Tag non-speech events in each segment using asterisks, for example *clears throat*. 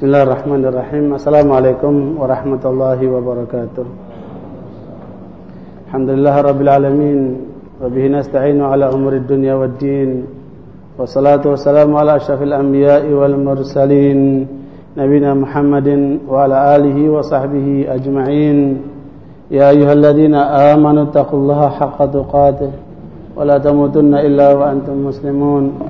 Bismillahirrahmanirrahim. Assalamualaikum warahmatullahi wabarakatuh. Alhamdulillah rabbil alamin wa bihi nasta'inu ala umuri dunya waddin. Wassalatu wassalamu ala asyrafil anbiya'i wal mursalin nabiyina Muhammadin wa ala alihi wa sahbihi ajma'in. Ya ayyuhalladzina amanu taqullaha haqqa tuqatih wa la tamutunna illa wa antum muslimun.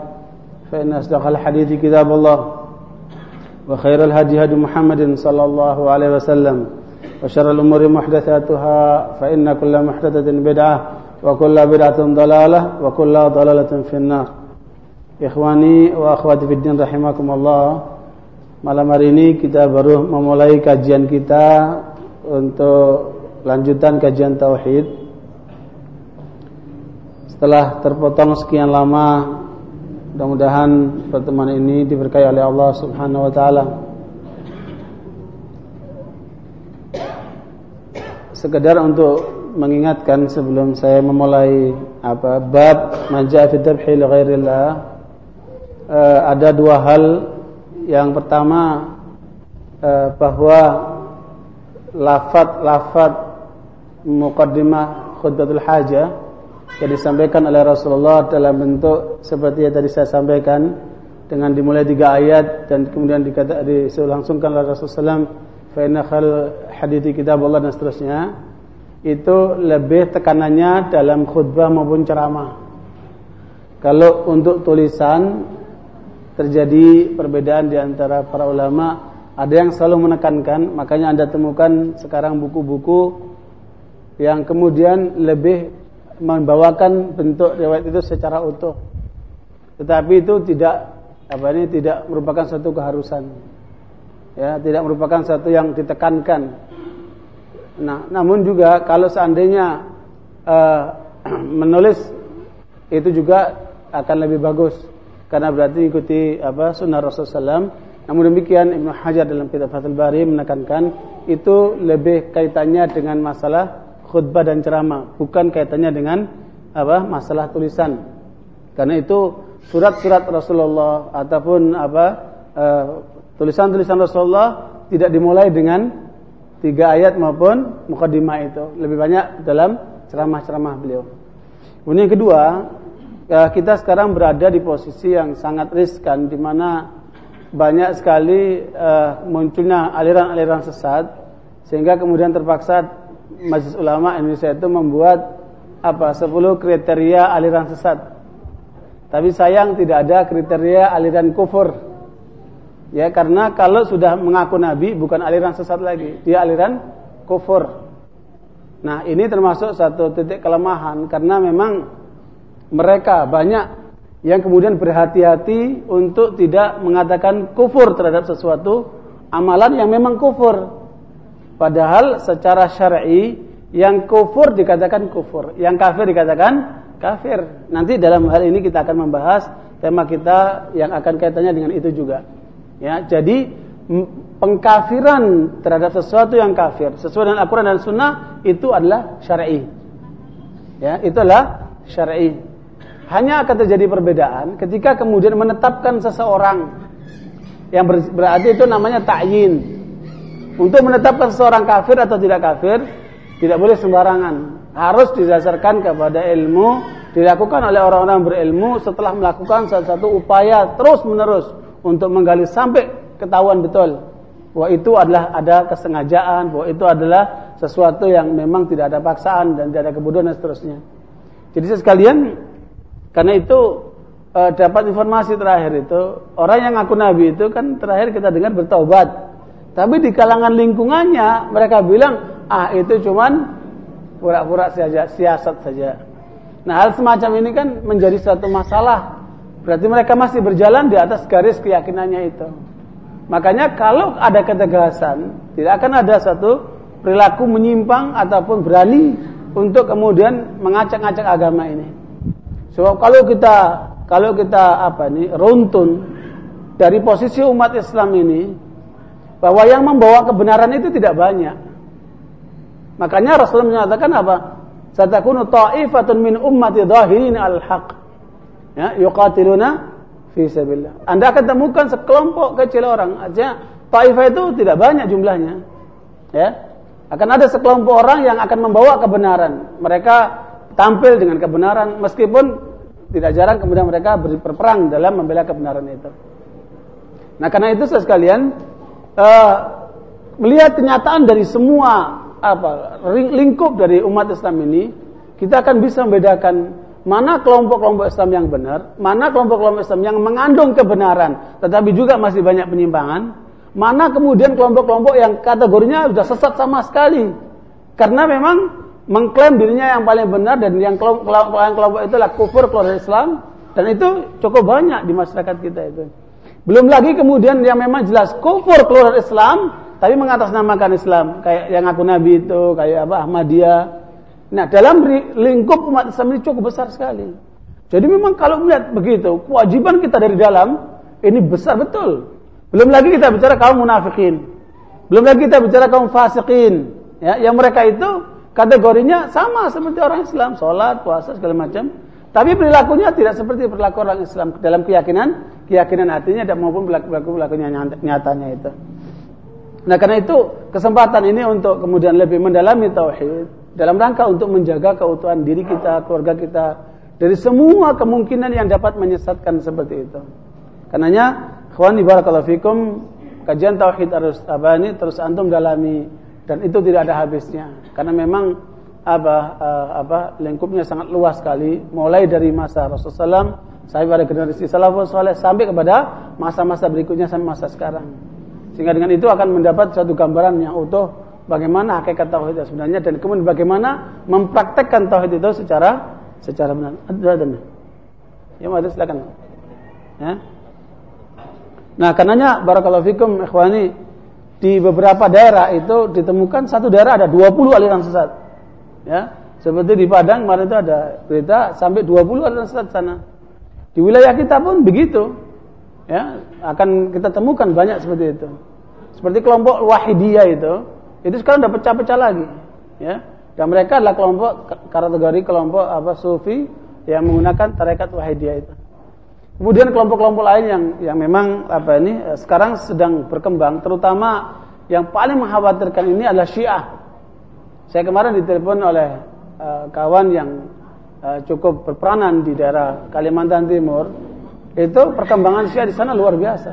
فإن أصدق الحديث كتاب الله وخير الهدي هدي محمد صلى الله عليه وسلم وشر الأمور محدثاتها فإن كل محدثة بدعة وكل بدعة ضلالة وكل ضلالة في النار Ikhwani wa akhwati fiddin rahimakumullah Malam hari ini kita baru memulai kajian kita Untuk lanjutan kajian Tauhid Setelah terpotong sekian lama Mudah-mudahan pertemuan ini diberkahi oleh Allah Subhanahu wa taala. Sekedar untuk mengingatkan sebelum saya memulai apa bab majaa fi dzabhi li ghairillah uh, ada dua hal yang pertama uh, bahwa lafaz-lafaz muqaddimah khutbatul hajah yang disampaikan oleh Rasulullah dalam bentuk seperti yang tadi saya sampaikan dengan dimulai tiga ayat dan kemudian dikata diselangsungkan oleh Rasulullah fa hadithi kitab Allah dan seterusnya. Itu lebih tekanannya dalam khutbah maupun ceramah. Kalau untuk tulisan terjadi perbedaan di antara para ulama. Ada yang selalu menekankan makanya anda temukan sekarang buku-buku yang kemudian lebih membawakan bentuk riwayat itu secara utuh. Tetapi itu tidak apa ini tidak merupakan satu keharusan. Ya, tidak merupakan satu yang ditekankan. Nah, namun juga kalau seandainya uh, *clears throat* menulis itu juga akan lebih bagus karena berarti ikuti apa sunnah Rasulullah SAW. Namun demikian Ibnu Hajar dalam kitab Fathul Bari menekankan itu lebih kaitannya dengan masalah khutbah dan ceramah, bukan kaitannya dengan apa masalah tulisan. Karena itu surat-surat Rasulullah ataupun apa eh, tulisan-tulisan uh, Rasulullah tidak dimulai dengan tiga ayat maupun mukadimah itu, lebih banyak dalam ceramah-ceramah beliau. Kemudian yang kedua, uh, kita sekarang berada di posisi yang sangat riskan di mana banyak sekali uh, munculnya aliran-aliran sesat sehingga kemudian terpaksa Majelis Ulama Indonesia itu membuat apa 10 kriteria aliran sesat. Tapi sayang tidak ada kriteria aliran kufur. Ya, karena kalau sudah mengaku nabi bukan aliran sesat lagi, dia aliran kufur. Nah, ini termasuk satu titik kelemahan karena memang mereka banyak yang kemudian berhati-hati untuk tidak mengatakan kufur terhadap sesuatu amalan yang memang kufur. Padahal secara syar'i yang kufur dikatakan kufur, yang kafir dikatakan kafir. Nanti dalam hal ini kita akan membahas tema kita yang akan kaitannya dengan itu juga. Ya, jadi pengkafiran terhadap sesuatu yang kafir sesuai dengan Al-Qur'an dan Sunnah itu adalah syar'i. Ya, itulah syar'i. Hanya akan terjadi perbedaan ketika kemudian menetapkan seseorang yang berarti itu namanya ta'yin. Untuk menetapkan seorang kafir atau tidak kafir tidak boleh sembarangan. Harus didasarkan kepada ilmu dilakukan oleh orang-orang berilmu setelah melakukan salah satu upaya terus-menerus untuk menggali sampai ketahuan betul bahwa itu adalah ada kesengajaan, bahwa itu adalah sesuatu yang memang tidak ada paksaan dan tidak ada kebodohan dan seterusnya. Jadi sekalian karena itu e, dapat informasi terakhir itu orang yang ngaku nabi itu kan terakhir kita dengar bertobat tapi di kalangan lingkungannya mereka bilang, ah itu cuman pura-pura saja, siasat saja. Nah hal semacam ini kan menjadi satu masalah. Berarti mereka masih berjalan di atas garis keyakinannya itu. Makanya kalau ada ketegasan, tidak akan ada satu perilaku menyimpang ataupun berani untuk kemudian mengacak-acak agama ini. Sebab kalau kita kalau kita apa nih runtun dari posisi umat Islam ini bahwa yang membawa kebenaran itu tidak banyak. Makanya Rasulullah menyatakan apa? Satakunu ta'ifatun min ummati dhahirin al-haq. Ya, yuqatiluna fi sabilillah. Anda akan temukan sekelompok kecil orang aja Taifah itu tidak banyak jumlahnya. Ya. Akan ada sekelompok orang yang akan membawa kebenaran. Mereka tampil dengan kebenaran meskipun tidak jarang kemudian mereka berperang dalam membela kebenaran itu. Nah, karena itu sekalian uh, melihat kenyataan dari semua apa lingkup dari umat Islam ini, kita akan bisa membedakan mana kelompok-kelompok Islam yang benar, mana kelompok-kelompok Islam yang mengandung kebenaran, tetapi juga masih banyak penyimpangan, mana kemudian kelompok-kelompok yang kategorinya sudah sesat sama sekali. Karena memang mengklaim dirinya yang paling benar dan yang kelompok, kelompok itu adalah kufur keluar Islam dan itu cukup banyak di masyarakat kita itu. Belum lagi kemudian yang memang jelas kufur keluar Islam tapi mengatasnamakan Islam kayak yang aku Nabi itu, kayak apa Ahmadiyah, Nah, dalam lingkup umat Islam ini cukup besar sekali. Jadi memang kalau melihat begitu, kewajiban kita dari dalam ini besar betul. Belum lagi kita bicara kaum munafikin. Belum lagi kita bicara kaum fasikin. Ya, yang mereka itu kategorinya sama seperti orang Islam, sholat, puasa segala macam. Tapi perilakunya tidak seperti perilaku orang Islam dalam keyakinan, keyakinan hatinya dan maupun perilaku perilakunya nyatanya itu. Nah, karena itu kesempatan ini untuk kemudian lebih mendalami tauhid, dalam rangka untuk menjaga keutuhan diri kita, keluarga kita dari semua kemungkinan yang dapat menyesatkan seperti itu. Karenanya, ikhwan barakallahu fikum, kajian tauhid harus apa ini terus antum dalami dan itu tidak ada habisnya. Karena memang apa uh, apa lingkupnya sangat luas sekali, mulai dari masa Rasulullah sampai pada generasi salafus saleh sampai kepada masa-masa berikutnya sampai masa sekarang. Sehingga dengan itu akan mendapat satu gambaran yang utuh bagaimana hakikat tauhid itu sebenarnya dan kemudian bagaimana mempraktekkan tauhid itu secara secara benar. Ada. Ya, ada silakan. Ya. Nah, karenanya barakallahu fikum ikhwani di beberapa daerah itu ditemukan satu daerah ada 20 aliran sesat. Ya. Seperti di Padang kemarin itu ada berita sampai 20 aliran sesat sana. Di wilayah kita pun begitu. Ya, akan kita temukan banyak seperti itu. Seperti kelompok Wahidiyah itu, itu sekarang udah pecah-pecah lagi, ya. Dan mereka adalah kelompok kategori kelompok apa sufi yang menggunakan tarekat wahidiyah itu. Kemudian kelompok-kelompok lain yang yang memang apa ini eh, sekarang sedang berkembang, terutama yang paling mengkhawatirkan ini adalah Syiah. Saya kemarin ditelepon oleh uh, kawan yang uh, cukup berperanan di daerah Kalimantan Timur. Itu perkembangan Syiah di sana luar biasa.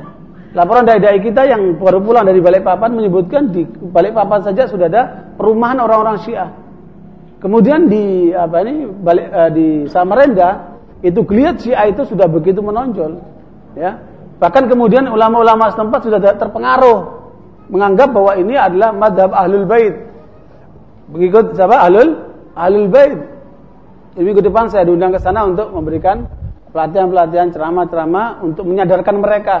Laporan dari dai kita yang baru pulang dari Balikpapan menyebutkan di Balikpapan saja sudah ada perumahan orang-orang Syiah. Kemudian di apa ini balik uh, di Samarinda itu geliat Syiah itu sudah begitu menonjol, ya. Bahkan kemudian ulama-ulama setempat sudah terpengaruh menganggap bahwa ini adalah madhab ahlul bait. Begitu siapa ahlul ahlul bait. Minggu depan saya diundang ke sana untuk memberikan pelatihan-pelatihan ceramah-ceramah untuk menyadarkan mereka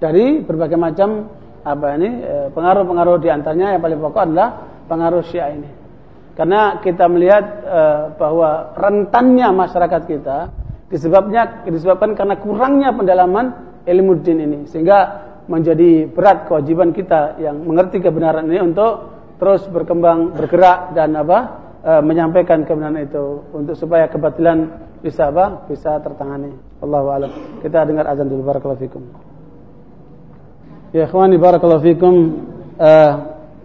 dari berbagai macam apa ini eh, pengaruh-pengaruh di antaranya yang paling pokok adalah pengaruh Syiah ini. Karena kita melihat uh, bahwa rentannya masyarakat kita disebabnya disebabkan karena kurangnya pendalaman ilmu din ini sehingga menjadi berat kewajiban kita yang mengerti kebenaran ini untuk terus berkembang bergerak dan apa uh, menyampaikan kebenaran itu untuk supaya kebatilan bisa apa bisa tertangani. Allahu a'lam. Kita dengar azan dulu barakallahu fikum. Ya ikhwani barakallahu fikum uh,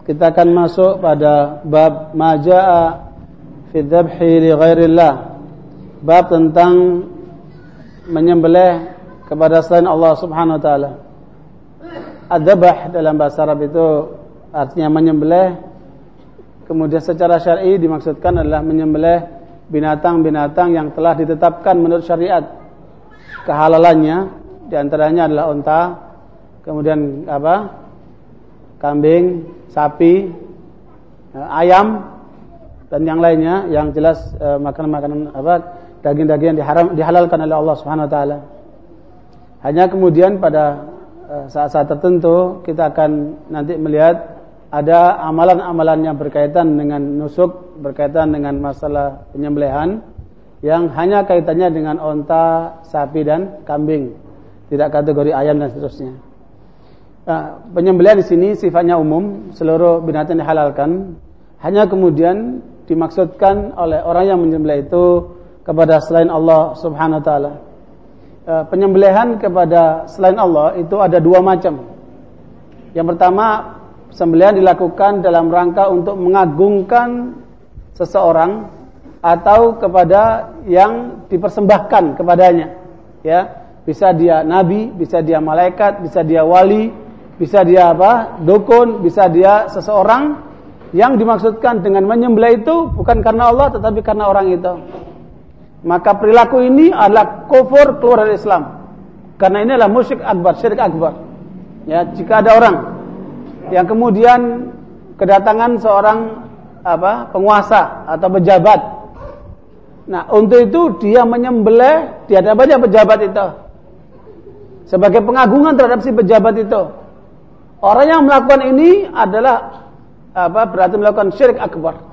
kita akan masuk pada bab majaa fi dzabhi li ghairillah. Bab tentang menyembelih kepada selain Allah Subhanahu wa taala. Adzabah dalam bahasa Arab itu artinya menyembelih kemudian secara syar'i dimaksudkan adalah menyembelih binatang-binatang yang telah ditetapkan menurut syariat. Kehalalannya di antaranya adalah unta, kemudian apa? Kambing, sapi, eh, ayam dan yang lainnya yang jelas eh, makanan-makanan apa? Daging-daging yang diharam dihalalkan oleh Allah Subhanahu wa taala. Hanya kemudian pada eh, saat-saat tertentu kita akan nanti melihat ada amalan-amalan yang berkaitan dengan nusuk, berkaitan dengan masalah penyembelihan yang hanya kaitannya dengan onta, sapi dan kambing, tidak kategori ayam dan seterusnya. Nah, penyembelihan di sini sifatnya umum, seluruh binatang dihalalkan. Hanya kemudian dimaksudkan oleh orang yang menyembelih itu kepada selain Allah Subhanahu wa taala. Eh, penyembelihan kepada selain Allah itu ada dua macam. Yang pertama, sembelihan dilakukan dalam rangka untuk mengagungkan seseorang atau kepada yang dipersembahkan kepadanya. Ya, bisa dia nabi, bisa dia malaikat, bisa dia wali, bisa dia apa? dukun, bisa dia seseorang yang dimaksudkan dengan menyembelih itu bukan karena Allah tetapi karena orang itu maka perilaku ini adalah kufur keluar dari Islam. Karena ini adalah musyrik akbar, syirik akbar. Ya, jika ada orang yang kemudian kedatangan seorang apa penguasa atau pejabat. Nah, untuk itu dia menyembelih di hadapannya pejabat itu. Sebagai pengagungan terhadap si pejabat itu. Orang yang melakukan ini adalah apa berarti melakukan syirik akbar.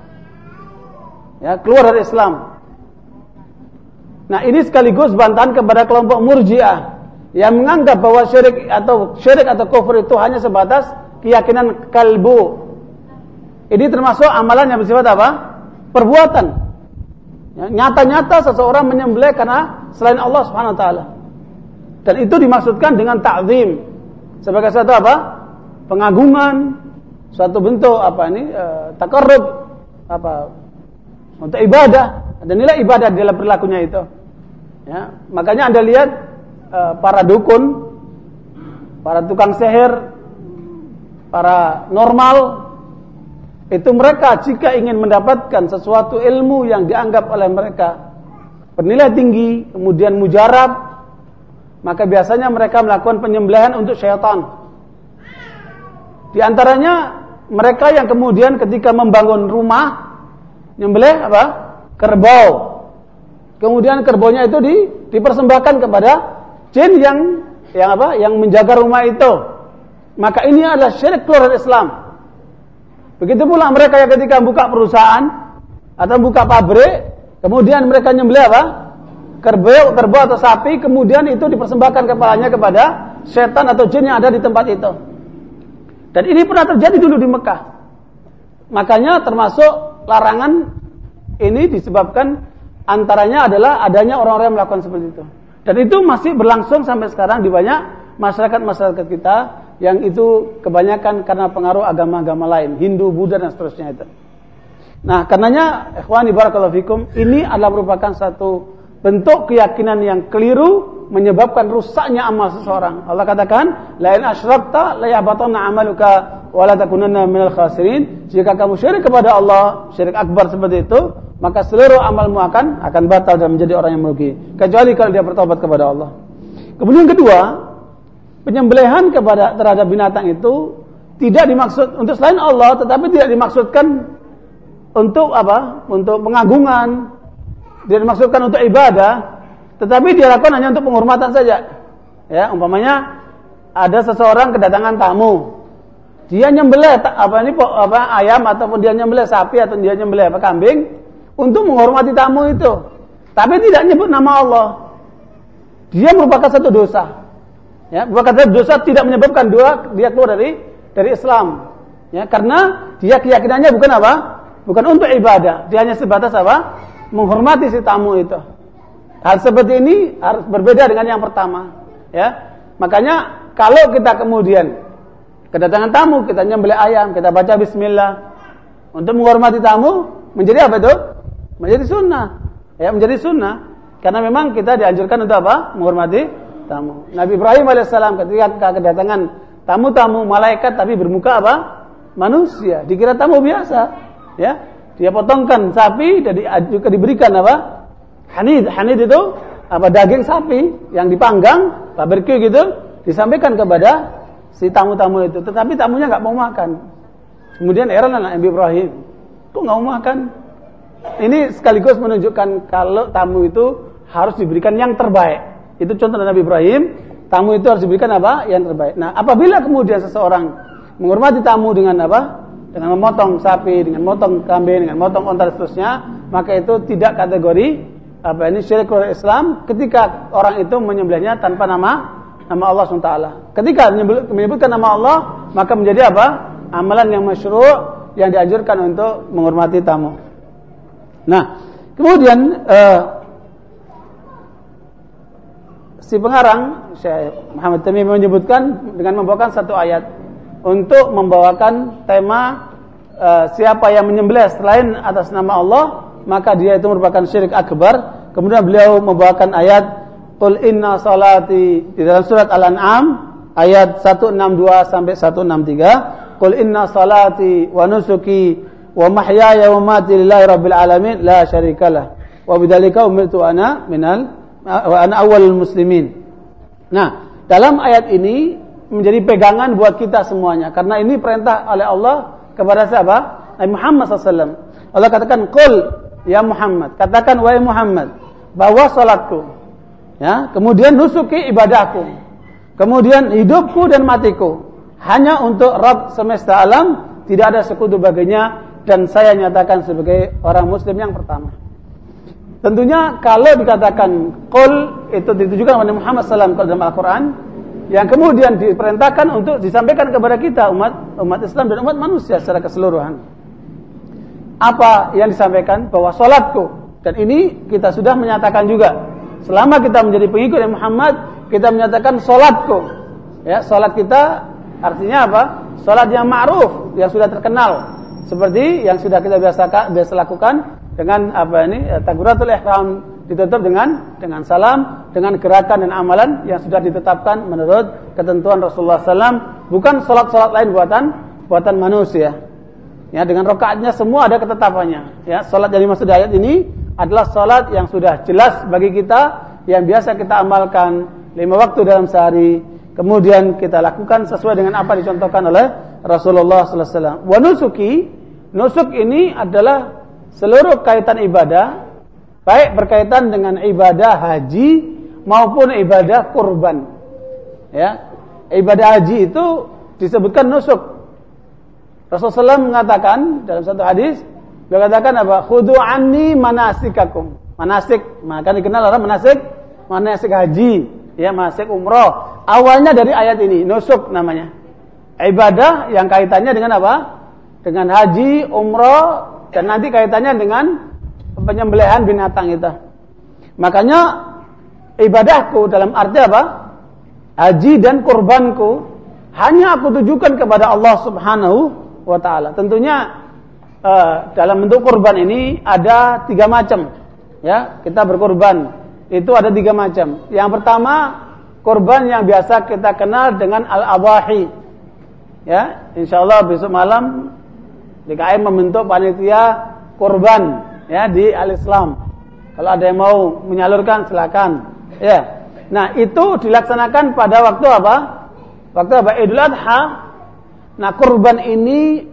Ya, keluar dari Islam. Nah ini sekaligus bantahan kepada kelompok murjiah yang menganggap bahwa syirik atau syirik atau kufur itu hanya sebatas keyakinan kalbu. Ini termasuk amalan yang bersifat apa? Perbuatan. Ya, nyata-nyata seseorang menyembelih karena selain Allah Subhanahu wa taala. Dan itu dimaksudkan dengan takzim sebagai satu apa? Pengagungan, suatu bentuk apa ini? E, takarrub apa? Untuk ibadah ada nilai ibadah di dalam perilakunya itu. Ya, makanya Anda lihat uh, para dukun, para tukang seher, para normal itu mereka jika ingin mendapatkan sesuatu ilmu yang dianggap oleh mereka bernilai tinggi, kemudian mujarab, maka biasanya mereka melakukan penyembelihan untuk syaitan. Di antaranya mereka yang kemudian ketika membangun rumah nyembelih apa? kerbau. Kemudian kerbaunya itu di, dipersembahkan kepada jin yang yang apa? Yang menjaga rumah itu. Maka ini adalah syirik keluar dari Islam. Begitu pula mereka yang ketika buka perusahaan atau buka pabrik, kemudian mereka nyembelih apa? Kerbau, kerbau atau sapi, kemudian itu dipersembahkan kepalanya kepada setan atau jin yang ada di tempat itu. Dan ini pernah terjadi dulu di Mekah. Makanya termasuk larangan ini disebabkan antaranya adalah adanya orang-orang yang melakukan seperti itu. Dan itu masih berlangsung sampai sekarang di banyak masyarakat-masyarakat kita yang itu kebanyakan karena pengaruh agama-agama lain, Hindu, Buddha dan seterusnya itu. Nah, karenanya ikhwani barakallahu fikum, ini adalah merupakan satu bentuk keyakinan yang keliru menyebabkan rusaknya amal seseorang. Allah katakan, "La in asyrakta la yahbatanna 'amaluka wa la takunanna minal khasirin." Jika kamu syirik kepada Allah, syirik akbar seperti itu, maka seluruh amalmu akan akan batal dan menjadi orang yang merugi. Kecuali kalau dia bertobat kepada Allah. Kemudian kedua, penyembelihan kepada terhadap binatang itu tidak dimaksud untuk selain Allah, tetapi tidak dimaksudkan untuk apa? Untuk pengagungan, tidak dimaksudkan untuk ibadah, tetapi dia lakukan hanya untuk penghormatan saja. Ya, umpamanya ada seseorang kedatangan tamu. Dia nyembelih apa ini apa ayam ataupun dia nyembelih sapi atau dia nyembelih apa kambing untuk menghormati tamu itu. Tapi tidak nyebut nama Allah. Dia merupakan satu dosa. Ya, satu dosa tidak menyebabkan dua dia keluar dari dari Islam. Ya, karena dia keyakinannya bukan apa? Bukan untuk ibadah. Dia hanya sebatas apa? menghormati si tamu itu. Hal seperti ini harus berbeda dengan yang pertama, ya. Makanya kalau kita kemudian kedatangan tamu, kita nyembelih ayam, kita baca bismillah untuk menghormati tamu menjadi apa itu? Menjadi sunnah. Ya, menjadi sunnah. Karena memang kita dianjurkan untuk apa? Menghormati tamu. Nabi Ibrahim alaihissalam ketika kedatangan tamu-tamu malaikat tapi bermuka apa? Manusia. Dikira tamu biasa. Ya, dia potongkan sapi dan juga diberikan apa? Hanid. Hanid itu apa daging sapi yang dipanggang, barbecue gitu, disampaikan kepada si tamu-tamu itu. Tetapi tamunya nggak mau makan. Kemudian heran anak Nabi Ibrahim, kok nggak mau makan? Ini sekaligus menunjukkan kalau tamu itu harus diberikan yang terbaik. Itu contoh Nabi Ibrahim. tamu itu harus diberikan apa? Yang terbaik. Nah, apabila kemudian seseorang menghormati tamu dengan apa? Dengan memotong sapi, dengan memotong kambing, dengan memotong onta dan seterusnya, maka itu tidak kategori apa ini syirik Islam ketika orang itu menyembelihnya tanpa nama nama Allah SWT. Ketika menyebutkan nama Allah, maka menjadi apa? Amalan yang masyru' yang dianjurkan untuk menghormati tamu. Nah, kemudian uh, si pengarang Syekh Muhammad Tamim menyebutkan dengan membawakan satu ayat untuk membawakan tema uh, siapa yang menyembelih selain atas nama Allah maka dia itu merupakan syirik akbar. Kemudian beliau membawakan ayat Qul inna salati di dalam surat Al-An'am ayat 162 sampai 163 Qul inna salati wa nusuki wa mahyaya wa mati lillahi rabbil alamin la syarikalah wa bidzalika umirtu ana minal wa awalul muslimin. Nah, dalam ayat ini menjadi pegangan buat kita semuanya karena ini perintah oleh Allah kepada siapa? Nabi Muhammad SAW. Allah katakan, "Qul ya Muhammad." Katakan wahai Muhammad bahwa salatku ya, kemudian nusuki ibadahku, kemudian hidupku dan matiku hanya untuk Rabb semesta alam, tidak ada sekutu baginya dan saya nyatakan sebagai orang muslim yang pertama. Tentunya kalau dikatakan kol itu ditujukan kepada Muhammad SAW dalam Al-Quran, yang kemudian diperintahkan untuk disampaikan kepada kita umat umat Islam dan umat manusia secara keseluruhan. Apa yang disampaikan? Bahwa solatku dan ini kita sudah menyatakan juga. Selama kita menjadi pengikut Muhammad kita menyatakan solatku ya solat kita artinya apa? Solat yang ma'ruf yang sudah terkenal. Seperti yang sudah kita biasa biasa lakukan dengan apa ini eh, takbiratul ihram ditutup dengan dengan salam dengan gerakan dan amalan yang sudah ditetapkan menurut ketentuan Rasulullah SAW bukan sholat-sholat lain buatan buatan manusia. Ya dengan rokaatnya semua ada ketetapannya. Ya sholat dari maksud ayat ini adalah sholat yang sudah jelas bagi kita yang biasa kita amalkan lima waktu dalam sehari kemudian kita lakukan sesuai dengan apa dicontohkan oleh Rasulullah SAW. Wanusuki nusuk ini adalah seluruh kaitan ibadah baik berkaitan dengan ibadah haji maupun ibadah kurban. Ya. Ibadah haji itu disebutkan nusuk. Rasulullah SAW mengatakan dalam satu hadis, beliau katakan apa? Khudu anni manasikakum. Manasik, maka dikenal orang manasik, manasik haji, ya manasik umroh. Awalnya dari ayat ini, nusuk namanya. Ibadah yang kaitannya dengan apa? Dengan haji, umroh, dan nanti kaitannya dengan penyembelihan binatang itu. Makanya ibadahku dalam arti apa? Haji dan kurbanku hanya aku tujukan kepada Allah Subhanahu wa taala. Tentunya uh, dalam bentuk kurban ini ada tiga macam. Ya, kita berkorban itu ada tiga macam. Yang pertama korban yang biasa kita kenal dengan al-awahi. Ya, insyaallah besok malam DKM membentuk panitia kurban ya di Al-Islam. Kalau ada yang mau menyalurkan silakan. Ya. Nah, itu dilaksanakan pada waktu apa? Waktu apa? Idul Adha. Nah, kurban ini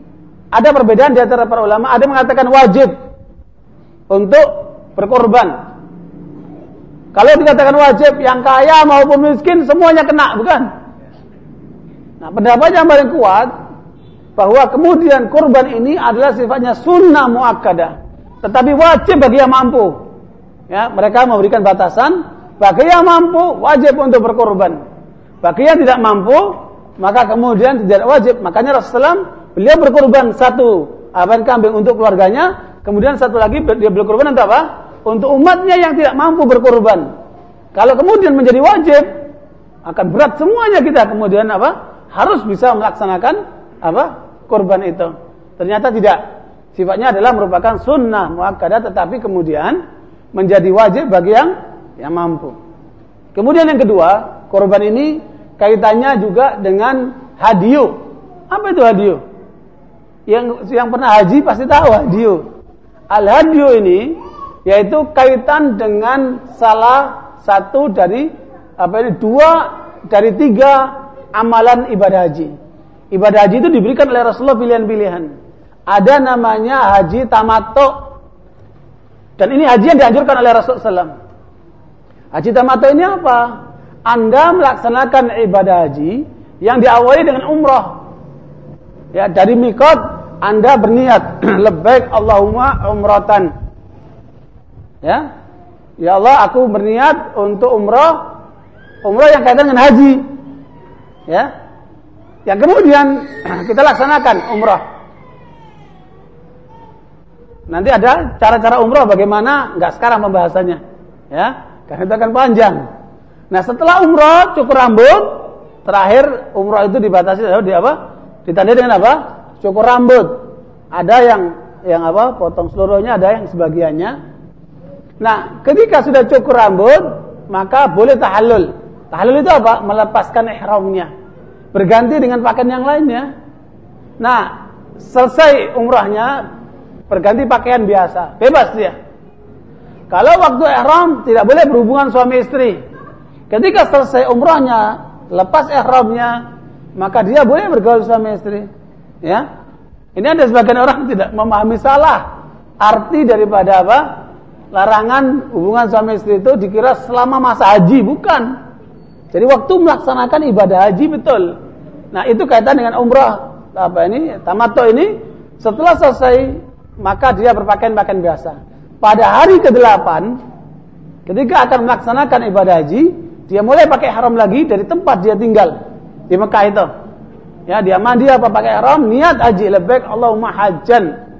ada perbedaan di antara para ulama. Ada yang mengatakan wajib untuk berkorban. Kalau dikatakan wajib, yang kaya maupun miskin semuanya kena, bukan? Nah, pendapat yang paling kuat bahwa kemudian kurban ini adalah sifatnya sunnah muakkadah, tetapi wajib bagi yang mampu. Ya, mereka memberikan batasan bagi yang mampu wajib untuk berkorban. Bagi yang tidak mampu maka kemudian tidak wajib. Makanya Rasulullah beliau berkorban satu apa kambing untuk keluarganya, kemudian satu lagi dia berkorban untuk apa? Untuk umatnya yang tidak mampu berkorban. Kalau kemudian menjadi wajib akan berat semuanya kita kemudian apa? Harus bisa melaksanakan apa? korban itu. Ternyata tidak. Sifatnya adalah merupakan sunnah muakkadah tetapi kemudian menjadi wajib bagi yang yang mampu. Kemudian yang kedua, korban ini kaitannya juga dengan hadiu. Apa itu hadiu? Yang yang pernah haji pasti tahu hadiu. Al hadiu ini yaitu kaitan dengan salah satu dari apa ini dua dari tiga amalan ibadah haji. Ibadah haji itu diberikan oleh Rasulullah pilihan-pilihan. Ada namanya haji tamato. Dan ini haji yang dianjurkan oleh Rasulullah SAW. Haji tamato ini apa? Anda melaksanakan ibadah haji yang diawali dengan umrah. Ya, dari mikot Anda berniat *clears throat* lebih Allahumma umratan. Ya. Ya Allah, aku berniat untuk umrah umrah yang kaitan dengan haji. Ya. Yang kemudian *clears throat* kita laksanakan umrah. Nanti ada cara-cara umrah bagaimana? Enggak sekarang pembahasannya. Ya, karena itu akan panjang. Nah, setelah umrah cukur rambut, terakhir umrah itu dibatasi di apa? Ditandai dengan apa? Cukur rambut. Ada yang yang apa? Potong seluruhnya, ada yang sebagiannya. Nah, ketika sudah cukur rambut, maka boleh tahallul. Tahallul itu apa? Melepaskan ihramnya. Berganti dengan pakaian yang lainnya. Nah, selesai umrahnya, berganti pakaian biasa, bebas dia. Kalau waktu ihram tidak boleh berhubungan suami istri. Ketika selesai umrahnya, lepas ihramnya, maka dia boleh bergaul suami istri. Ya. Ini ada sebagian orang tidak memahami salah arti daripada apa? Larangan hubungan suami istri itu dikira selama masa haji, bukan. Jadi waktu melaksanakan ibadah haji betul. Nah, itu kaitan dengan umrah apa ini? Tamato ini setelah selesai maka dia berpakaian pakaian biasa. Pada hari ke-8 ketika akan melaksanakan ibadah haji, dia mulai pakai haram lagi dari tempat dia tinggal di Mekah itu. Ya, dia mandi apa pakai haram, niat haji lebih Allahumma hajjan.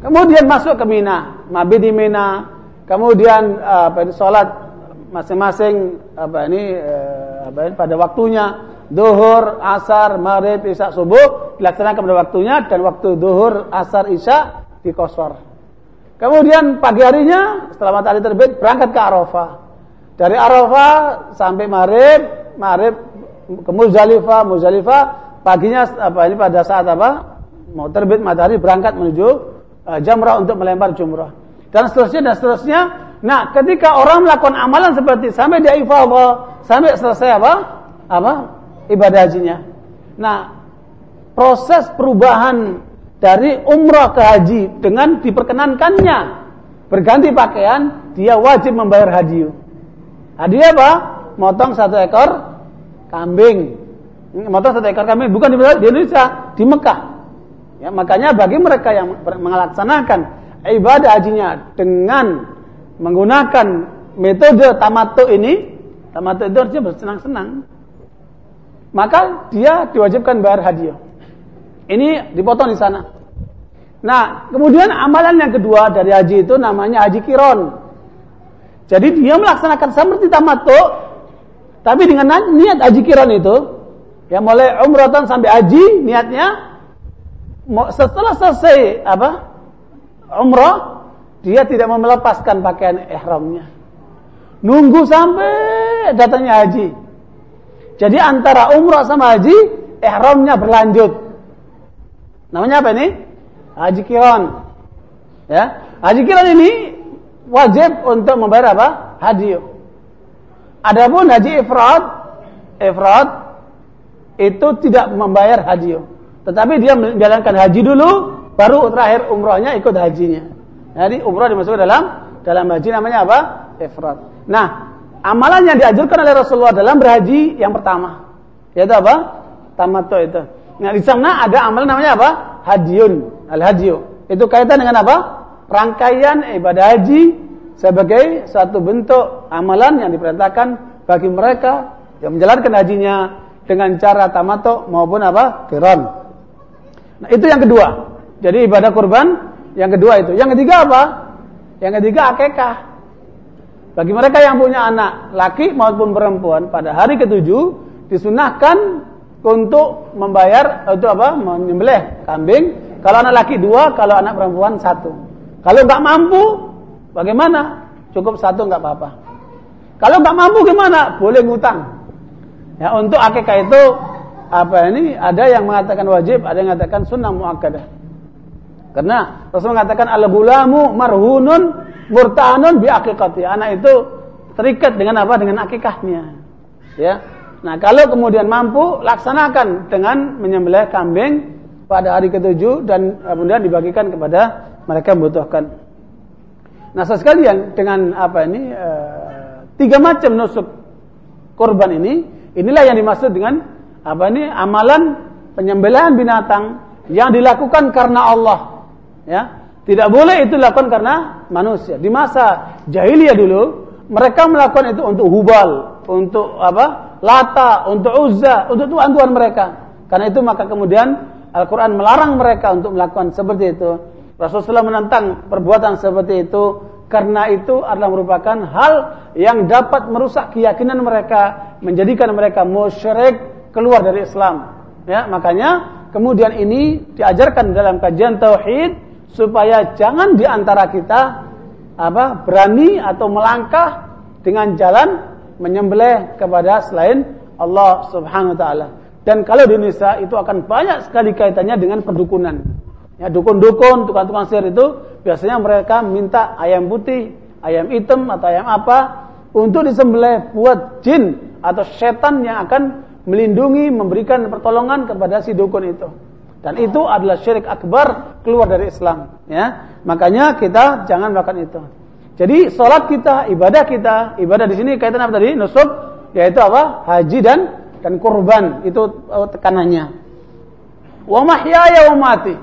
Kemudian masuk ke Mina, mabit di Mina, kemudian apa ini salat masing-masing apa ini eh, pada waktunya duhur, asar, maghrib, isya, subuh dilaksanakan pada waktunya dan waktu duhur, asar, isya di Kosor. Kemudian pagi harinya setelah matahari terbit berangkat ke Arafah. Dari Arafah sampai Maghrib, Maghrib ke Muzdalifah, Muzdalifah paginya apa ini pada saat apa? Mau terbit matahari berangkat menuju uh, Jamrah untuk melempar jumrah. Dan seterusnya dan seterusnya. Nah, ketika orang melakukan amalan seperti sampai dia ifadah, sampai selesai apa? Apa? Ibadah hajinya. Nah, proses perubahan dari umrah ke haji dengan diperkenankannya berganti pakaian, dia wajib membayar hadiah. Hadiah apa? Motong satu ekor kambing. Motong satu ekor kambing bukan di Indonesia, di Mekah. Ya, makanya bagi mereka yang melaksanakan ibadah hajinya dengan menggunakan metode tamato ini, tamato itu artinya bersenang-senang, maka dia diwajibkan bayar hadiah. Ini dipotong di sana. Nah, kemudian amalan yang kedua dari haji itu namanya haji kiron. Jadi dia melaksanakan seperti tamattu, tapi dengan niat haji kiron itu, ya mulai umratan sampai haji niatnya setelah selesai apa umrah dia tidak mau melepaskan pakaian ihramnya nunggu sampai datangnya haji jadi antara umrah sama haji ihramnya berlanjut Namanya apa ini? Haji kiron. Ya, haji kiron ini wajib untuk membayar apa? Hadiah. Adapun haji ifrad, ifrad itu tidak membayar hadiah. Tetapi dia menjalankan haji dulu, baru terakhir umrohnya ikut hajinya. Jadi umroh dimasukkan dalam dalam haji namanya apa? Ifrad. Nah, amalan yang diajarkan oleh Rasulullah dalam berhaji yang pertama, yaitu apa? Tamattu itu. Nah, di sana ada amal namanya apa? Hadiun, al-hadiyu. Itu kaitan dengan apa? Rangkaian ibadah haji sebagai satu bentuk amalan yang diperintahkan bagi mereka yang menjalankan hajinya dengan cara tamato maupun apa? Qiran. Nah, itu yang kedua. Jadi ibadah kurban yang kedua itu. Yang ketiga apa? Yang ketiga akekah. Bagi mereka yang punya anak laki maupun perempuan pada hari ketujuh disunahkan untuk membayar itu apa? Menyembelih kambing. Kalau anak laki dua kalau anak perempuan satu. Kalau nggak mampu bagaimana? Cukup satu nggak apa-apa. Kalau nggak mampu gimana? Boleh ngutang. Ya untuk akikah itu apa ini? Ada yang mengatakan wajib ada yang mengatakan sunnah muakkadah karena Rasul mengatakan al gulamu marhunun murtanun bi akikati anak itu terikat dengan apa? Dengan akikahnya. Ya. Nah, kalau kemudian mampu, laksanakan dengan menyembelih kambing pada hari ketujuh dan kemudian dibagikan kepada mereka yang membutuhkan. Nah, sekalian dengan apa ini e, tiga macam nusuk kurban ini, inilah yang dimaksud dengan apa ini? Amalan penyembelihan binatang yang dilakukan karena Allah. Ya, tidak boleh itu dilakukan karena manusia. Di masa jahiliyah dulu, mereka melakukan itu untuk hubal, untuk apa? Lata, untuk Uzza, untuk tuan-tuan mereka. Karena itu maka kemudian Al-Quran melarang mereka untuk melakukan seperti itu. Rasulullah menentang perbuatan seperti itu karena itu adalah merupakan hal yang dapat merusak keyakinan mereka, menjadikan mereka musyrik keluar dari Islam. Ya, makanya kemudian ini diajarkan dalam kajian tauhid supaya jangan di antara kita apa berani atau melangkah dengan jalan menyembelih kepada selain Allah Subhanahu wa taala. Dan kalau di Indonesia itu akan banyak sekali kaitannya dengan perdukunan. Ya, dukun-dukun, tukang-tukang sihir itu biasanya mereka minta ayam putih, ayam hitam atau ayam apa untuk disembelih buat jin atau setan yang akan melindungi, memberikan pertolongan kepada si dukun itu. Dan itu adalah syirik akbar keluar dari Islam, ya. Makanya kita jangan melakukan itu. Jadi salat kita, ibadah kita, ibadah di sini kaitan apa tadi? Nusuk, yaitu apa? Haji dan dan kurban itu oh, tekanannya. Wa mahyaya wa mati.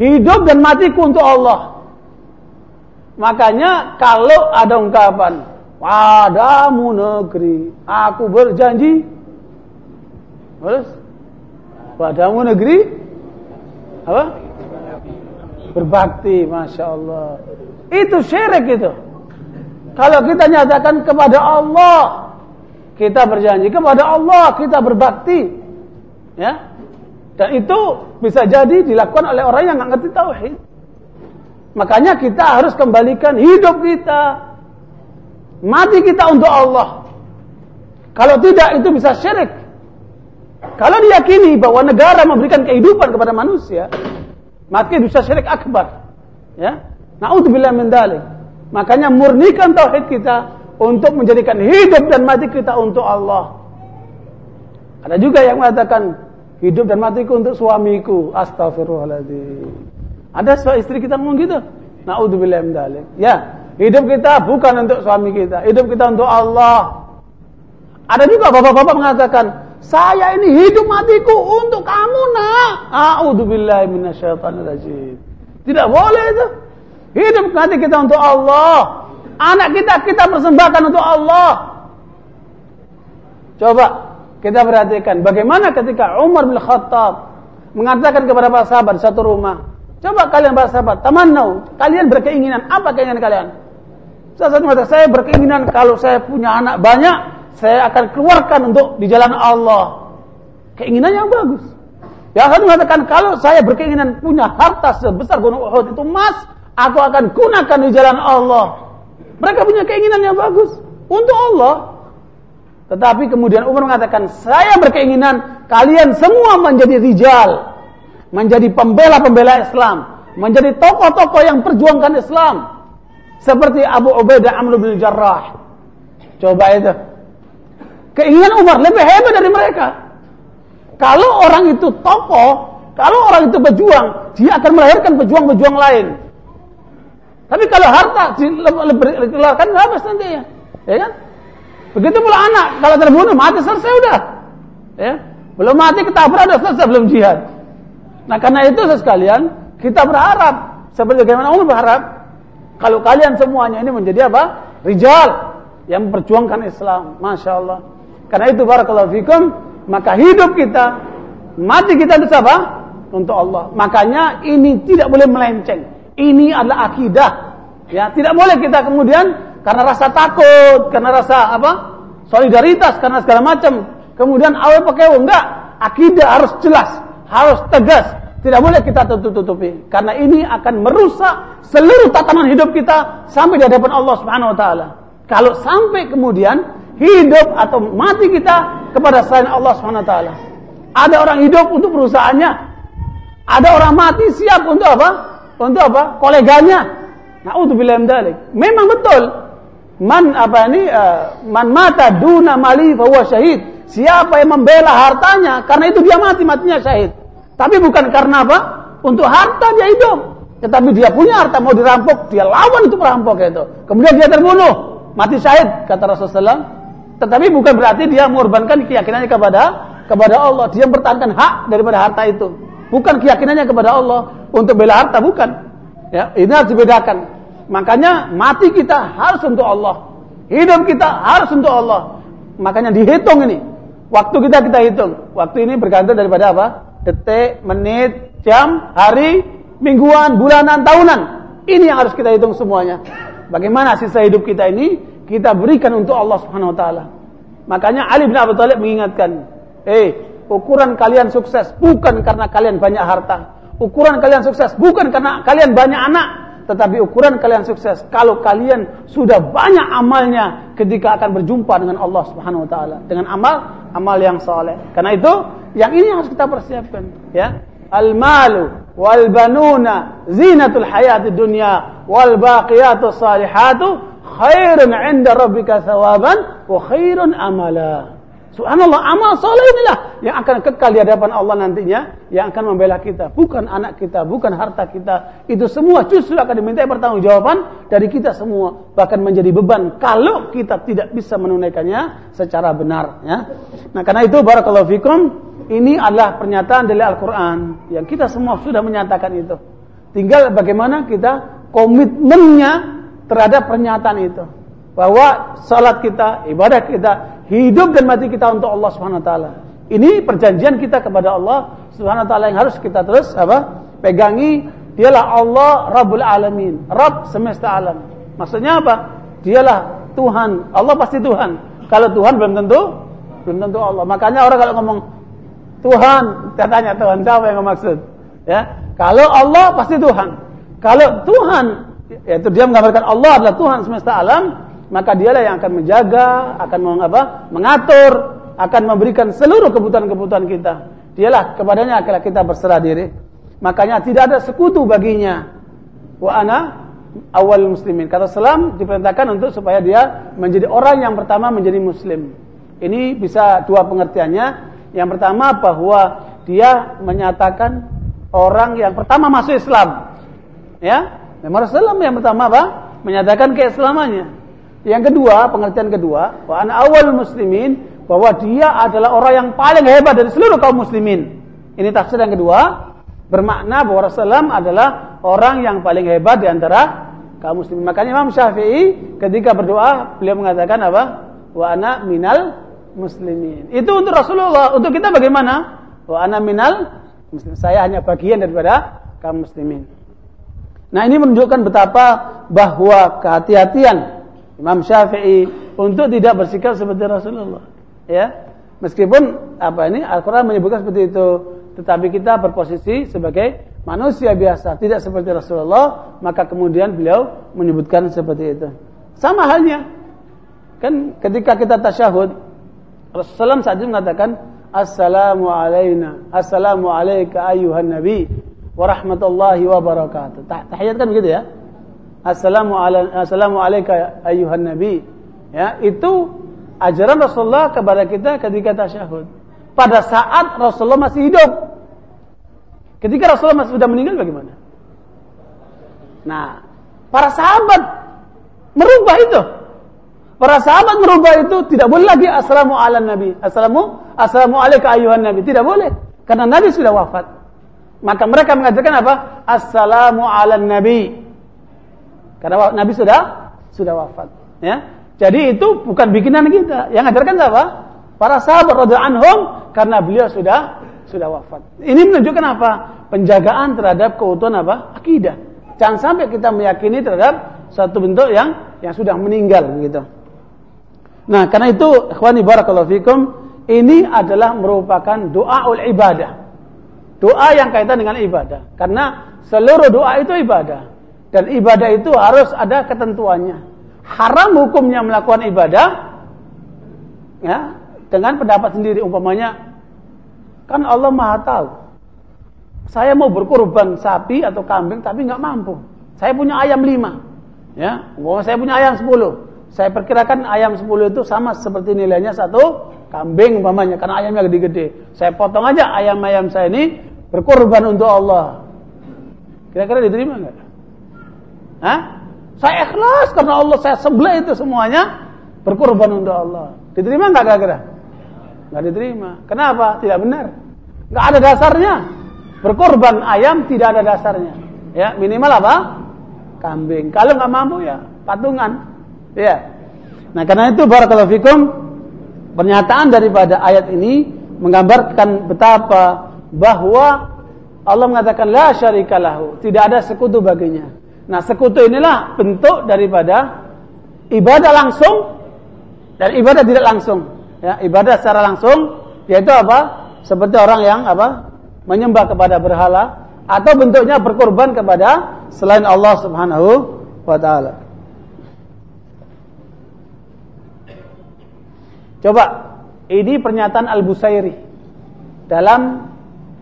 Hidup dan matiku untuk Allah. Makanya kalau ada ungkapan padamu negeri aku berjanji terus padamu negeri apa? Berbakti masya Allah. Itu syirik itu. Kalau kita nyatakan kepada Allah kita berjanji kepada Allah kita berbakti. Ya? Dan itu bisa jadi dilakukan oleh orang yang nggak ngerti tauhid. Makanya kita harus kembalikan hidup kita. Mati kita untuk Allah. Kalau tidak itu bisa syirik kalau diyakini bahwa negara memberikan kehidupan kepada manusia maka bisa syirik akbar ya naudzubillah min dalik makanya murnikan tauhid kita untuk menjadikan hidup dan mati kita untuk Allah. Ada juga yang mengatakan hidup dan matiku untuk suamiku. Astagfirullahaladzim. Ada suami istri kita ngomong gitu. Naudzubillah min dzalik. Ya, hidup kita bukan untuk suami kita, hidup kita untuk Allah. Ada juga bapak-bapak mengatakan, saya ini hidup matiku untuk kamu nak. A'udzubillahi minasyaitonirrajim. Tidak boleh itu. Hidup mati kita untuk Allah. Anak kita kita persembahkan untuk Allah. Coba kita perhatikan bagaimana ketika Umar bin Khattab mengatakan kepada para sahabat satu rumah. Coba kalian para sahabat, tamannau, kalian berkeinginan apa keinginan kalian? Salah satu mengatakan saya berkeinginan kalau saya punya anak banyak, saya akan keluarkan untuk di jalan Allah. Keinginan yang bagus. Yang satu mengatakan kalau saya berkeinginan punya harta sebesar gunung Uhud itu emas, aku akan gunakan di jalan Allah. Mereka punya keinginan yang bagus untuk Allah. Tetapi kemudian Umar mengatakan, saya berkeinginan kalian semua menjadi rijal. Menjadi pembela-pembela Islam. Menjadi tokoh-tokoh yang perjuangkan Islam. Seperti Abu Ubaidah Amr bin Jarrah. Coba itu. Keinginan Umar lebih hebat dari mereka. Kalau orang itu tokoh, kalau orang itu berjuang, dia akan melahirkan pejuang-pejuang lain. Tapi kalau harta dikeluarkan habis nanti ya. Ya kan? Begitu pula anak, kalau terbunuh mati selesai udah. Ya. Belum mati ketabrak udah selesai belum jihad. Nah, karena itu sekalian, kita berharap seperti bagaimana Umar berharap kalau kalian semuanya ini menjadi apa? Rijal yang memperjuangkan Islam. Masya Allah. Karena itu barakallahu fikum, maka hidup kita, mati kita itu apa? Untuk Allah. Makanya ini tidak boleh melenceng. Ini adalah akidah. Ya, tidak boleh kita kemudian karena rasa takut, karena rasa apa? solidaritas, karena segala macam. Kemudian awal pakai enggak. Akidah harus jelas, harus tegas. Tidak boleh kita tutup-tutupi karena ini akan merusak seluruh tatanan hidup kita sampai di hadapan Allah Subhanahu wa taala. Kalau sampai kemudian hidup atau mati kita kepada selain Allah taala. Ada orang hidup untuk perusahaannya. Ada orang mati siap untuk apa? Untuk apa? Koleganya. Nauzubillah min dzalik. Memang betul. Man apa ini uh, man mata duna mali bahwa syahid. Siapa yang membela hartanya karena itu dia mati matinya syahid. Tapi bukan karena apa? Untuk harta dia hidup. Tetapi dia punya harta mau dirampok, dia lawan itu perampok itu. Kemudian dia terbunuh, mati syahid kata Rasulullah Tetapi bukan berarti dia mengorbankan keyakinannya kepada kepada Allah. Dia mempertahankan hak daripada harta itu. Bukan keyakinannya kepada Allah untuk bela harta, bukan. Ya, ini harus dibedakan. Makanya mati kita harus untuk Allah. Hidup kita harus untuk Allah. Makanya dihitung ini. Waktu kita kita hitung. Waktu ini bergantung daripada apa? Detik, menit, jam, hari, mingguan, bulanan, tahunan. Ini yang harus kita hitung semuanya. Bagaimana sisa hidup kita ini kita berikan untuk Allah Subhanahu wa taala. Makanya Ali bin Abi Thalib mengingatkan, "Eh, ukuran kalian sukses bukan karena kalian banyak harta. Ukuran kalian sukses bukan karena kalian banyak anak, tetapi ukuran kalian sukses kalau kalian sudah banyak amalnya ketika akan berjumpa dengan Allah Subhanahu wa taala dengan amal amal yang saleh. Karena itu yang ini harus kita persiapkan, ya. Al-malu wal banuna zinatul hayati dunya wal baqiyatus salihatu khairun 'inda rabbika thawaban wa khairun amala. Subhanallah, amal soleh inilah yang akan kekal di hadapan Allah nantinya, yang akan membela kita, bukan anak kita, bukan harta kita. Itu semua justru akan diminta pertanggungjawaban dari kita semua, bahkan menjadi beban kalau kita tidak bisa menunaikannya secara benar. Ya. Nah, karena itu barakallahu fikum, ini adalah pernyataan dari Al-Quran yang kita semua sudah menyatakan itu. Tinggal bagaimana kita komitmennya terhadap pernyataan itu bahwa salat kita, ibadah kita, hidup dan mati kita untuk Allah Subhanahu wa taala. Ini perjanjian kita kepada Allah Subhanahu wa taala yang harus kita terus apa? pegangi. Dialah Allah Rabbul Alamin, Rabb semesta alam. Maksudnya apa? Dialah Tuhan. Allah pasti Tuhan. Kalau Tuhan belum tentu belum tentu Allah. Makanya orang kalau ngomong Tuhan, saya tanya Tuhan siapa yang maksud? Ya. Kalau Allah pasti Tuhan. Kalau Tuhan yaitu dia menggambarkan Allah adalah Tuhan semesta alam, maka dialah yang akan menjaga, akan mengapa? mengatur, akan memberikan seluruh kebutuhan-kebutuhan kita. Dialah kepadanya akan kita berserah diri. Makanya tidak ada sekutu baginya. Wa ana awal muslimin. Kata Islam diperintahkan untuk supaya dia menjadi orang yang pertama menjadi muslim. Ini bisa dua pengertiannya. Yang pertama bahwa dia menyatakan orang yang pertama masuk Islam. Ya, Memang Rasulullah yang pertama apa? Menyatakan keislamannya. Yang kedua, pengertian kedua, wa ana awal muslimin bahwa dia adalah orang yang paling hebat dari seluruh kaum muslimin. Ini tafsir yang kedua, bermakna bahwa Rasulullah adalah orang yang paling hebat di antara kaum muslimin. Makanya Imam Syafi'i ketika berdoa, beliau mengatakan apa? Wa ana minal muslimin. Itu untuk Rasulullah, untuk kita bagaimana? Wa ana minal muslimin. Saya hanya bagian daripada kaum muslimin. Nah ini menunjukkan betapa bahwa kehati-hatian Imam Syafi'i untuk tidak bersikap seperti Rasulullah. Ya, meskipun apa ini Al-Quran menyebutkan seperti itu, tetapi kita berposisi sebagai manusia biasa, tidak seperti Rasulullah, maka kemudian beliau menyebutkan seperti itu. Sama halnya, kan ketika kita tasyahud, Rasulullah saat mengatakan, Assalamu alayna, Assalamu alayka ayuhan nabi, warahmatullahi wabarakatuh. Tahiyat kan begitu ya? Assalamu ala, assalamu alayka ayyuhan nabi. Ya, itu ajaran Rasulullah kepada kita ketika tasyahud. Pada saat Rasulullah masih hidup. Ketika Rasulullah masih sudah meninggal bagaimana? Nah, para sahabat merubah itu. Para sahabat merubah itu tidak boleh lagi assalamu ala nabi. Assalamu assalamu alayka ayyuhan nabi. Tidak boleh. Karena Nabi sudah wafat. Maka mereka mengatakan apa? Assalamu ala nabi. Karena Nabi sudah sudah wafat. Ya. Jadi itu bukan bikinan kita. Yang ajarkan siapa? Para sahabat radhiyallahu anhum karena beliau sudah sudah wafat. Ini menunjukkan apa? Penjagaan terhadap keutuhan apa? Akidah. Jangan sampai kita meyakini terhadap satu bentuk yang yang sudah meninggal begitu. Nah, karena itu ikhwani barakallahu ini adalah merupakan doa ul ibadah. Doa yang kaitan dengan ibadah. Karena seluruh doa itu ibadah. Dan ibadah itu harus ada ketentuannya. Haram hukumnya melakukan ibadah ya dengan pendapat sendiri umpamanya kan Allah Maha tahu. Saya mau berkorban sapi atau kambing tapi nggak mampu. Saya punya ayam lima. Ya, saya punya ayam sepuluh. Saya perkirakan ayam sepuluh itu sama seperti nilainya satu kambing umpamanya karena ayamnya gede-gede. Saya potong aja ayam-ayam saya ini berkorban untuk Allah. Kira-kira diterima nggak? Hah? Saya ikhlas karena Allah saya sebelah itu semuanya berkorban untuk Allah. Diterima nggak kira-kira? Nggak diterima. Kenapa? Tidak benar. Nggak ada dasarnya. Berkorban ayam tidak ada dasarnya. Ya minimal apa? Kambing. Kalau nggak mampu ya patungan. Ya. Nah karena itu barakallahu fikum pernyataan daripada ayat ini menggambarkan betapa bahwa Allah mengatakan la syarikalahu, tidak ada sekutu baginya. Nah, sekutu inilah bentuk daripada ibadah langsung dan ibadah tidak langsung. Ya, ibadah secara langsung yaitu apa? Seperti orang yang apa? menyembah kepada berhala atau bentuknya berkorban kepada selain Allah Subhanahu wa taala. Coba ini pernyataan Al-Busairi dalam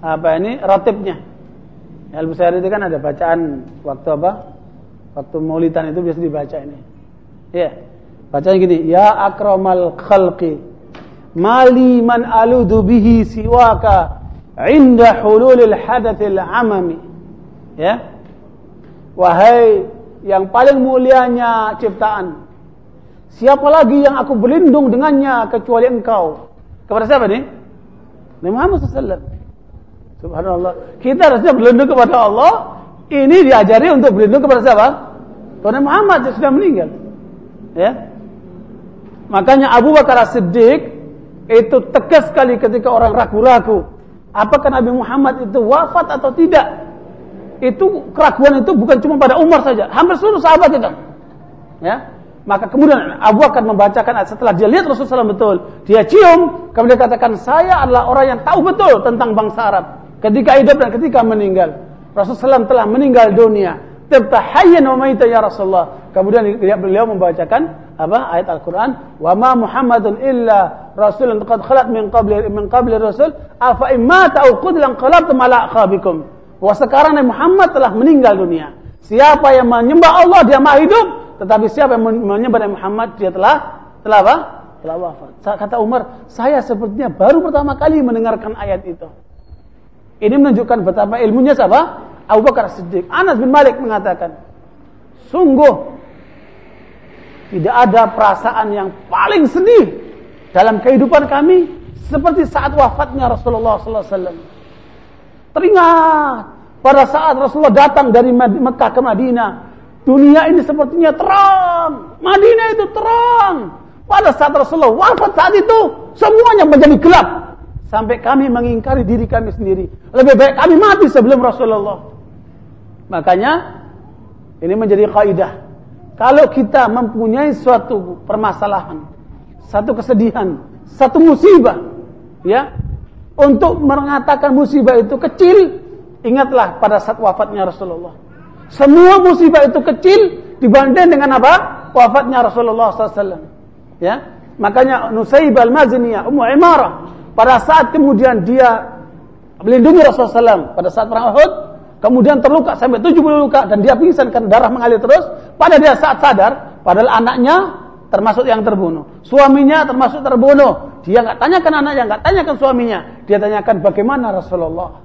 apa ini rotibnya. Al-Busairi itu kan ada bacaan waktu apa? Waktu maulidan itu biasa dibaca ini. Ya. Bacanya gini, ya akramal khalqi mali man aludu bihi siwaka inda hululil hadathil amami. Ya. Wahai yang paling mulianya ciptaan. Siapa lagi yang aku berlindung dengannya kecuali engkau? Kepada siapa nih? Nabi Muhammad SAW. Subhanallah. Kita harusnya berlindung kepada Allah. Ini diajari untuk berlindung kepada siapa? Kepada Muhammad yang sudah meninggal. Ya. Makanya Abu Bakar As-Siddiq itu tegas sekali ketika orang ragu-ragu. Apakah Nabi Muhammad itu wafat atau tidak? Itu keraguan itu bukan cuma pada Umar saja, hampir seluruh sahabat itu. Ya. Maka kemudian Abu Bakar membacakan setelah dia lihat Rasulullah SAW betul, dia cium, kemudian katakan saya adalah orang yang tahu betul tentang bangsa Arab ketika hidup dan ketika meninggal. Rasulullah SAW telah meninggal dunia. Tibta wa maita ya Rasulullah. Kemudian beliau membacakan apa ayat Al-Qur'an, "Wa ma Muhammadun illa rasulun qad khalat min qabli min qabli rasul, afa imma ta'u qudlan qalabtum ala aqabikum." Wah sekarang Muhammad telah meninggal dunia. Siapa yang menyembah Allah dia mah hidup, tetapi siapa yang menyembah Nabi Muhammad dia telah telah apa? Telah wafat. Kata Umar, saya sepertinya baru pertama kali mendengarkan ayat itu. Ini menunjukkan betapa ilmunya siapa? Abu Bakar Siddiq. Anas bin Malik mengatakan, sungguh tidak ada perasaan yang paling sedih dalam kehidupan kami seperti saat wafatnya Rasulullah SAW. Teringat pada saat Rasulullah datang dari Mekah ke Madinah, Dunia ini sepertinya terang. Madinah itu terang. Pada saat Rasulullah wafat saat itu, semuanya menjadi gelap. Sampai kami mengingkari diri kami sendiri. Lebih baik kami mati sebelum Rasulullah. Makanya, ini menjadi kaidah. Kalau kita mempunyai suatu permasalahan, satu kesedihan, satu musibah, ya, untuk mengatakan musibah itu kecil, ingatlah pada saat wafatnya Rasulullah. Semua musibah itu kecil dibanding dengan apa? Wafatnya Rasulullah SAW. Ya, makanya Nusaib al-Maziniyah, Ummu Imarah, pada saat kemudian dia melindungi Rasulullah SAW pada saat perang Uhud, kemudian terluka sampai 70 luka dan dia pingsan karena darah mengalir terus. Pada dia saat sadar, padahal anaknya termasuk yang terbunuh, suaminya termasuk terbunuh. Dia nggak tanyakan anaknya, nggak tanyakan suaminya, dia tanyakan bagaimana Rasulullah.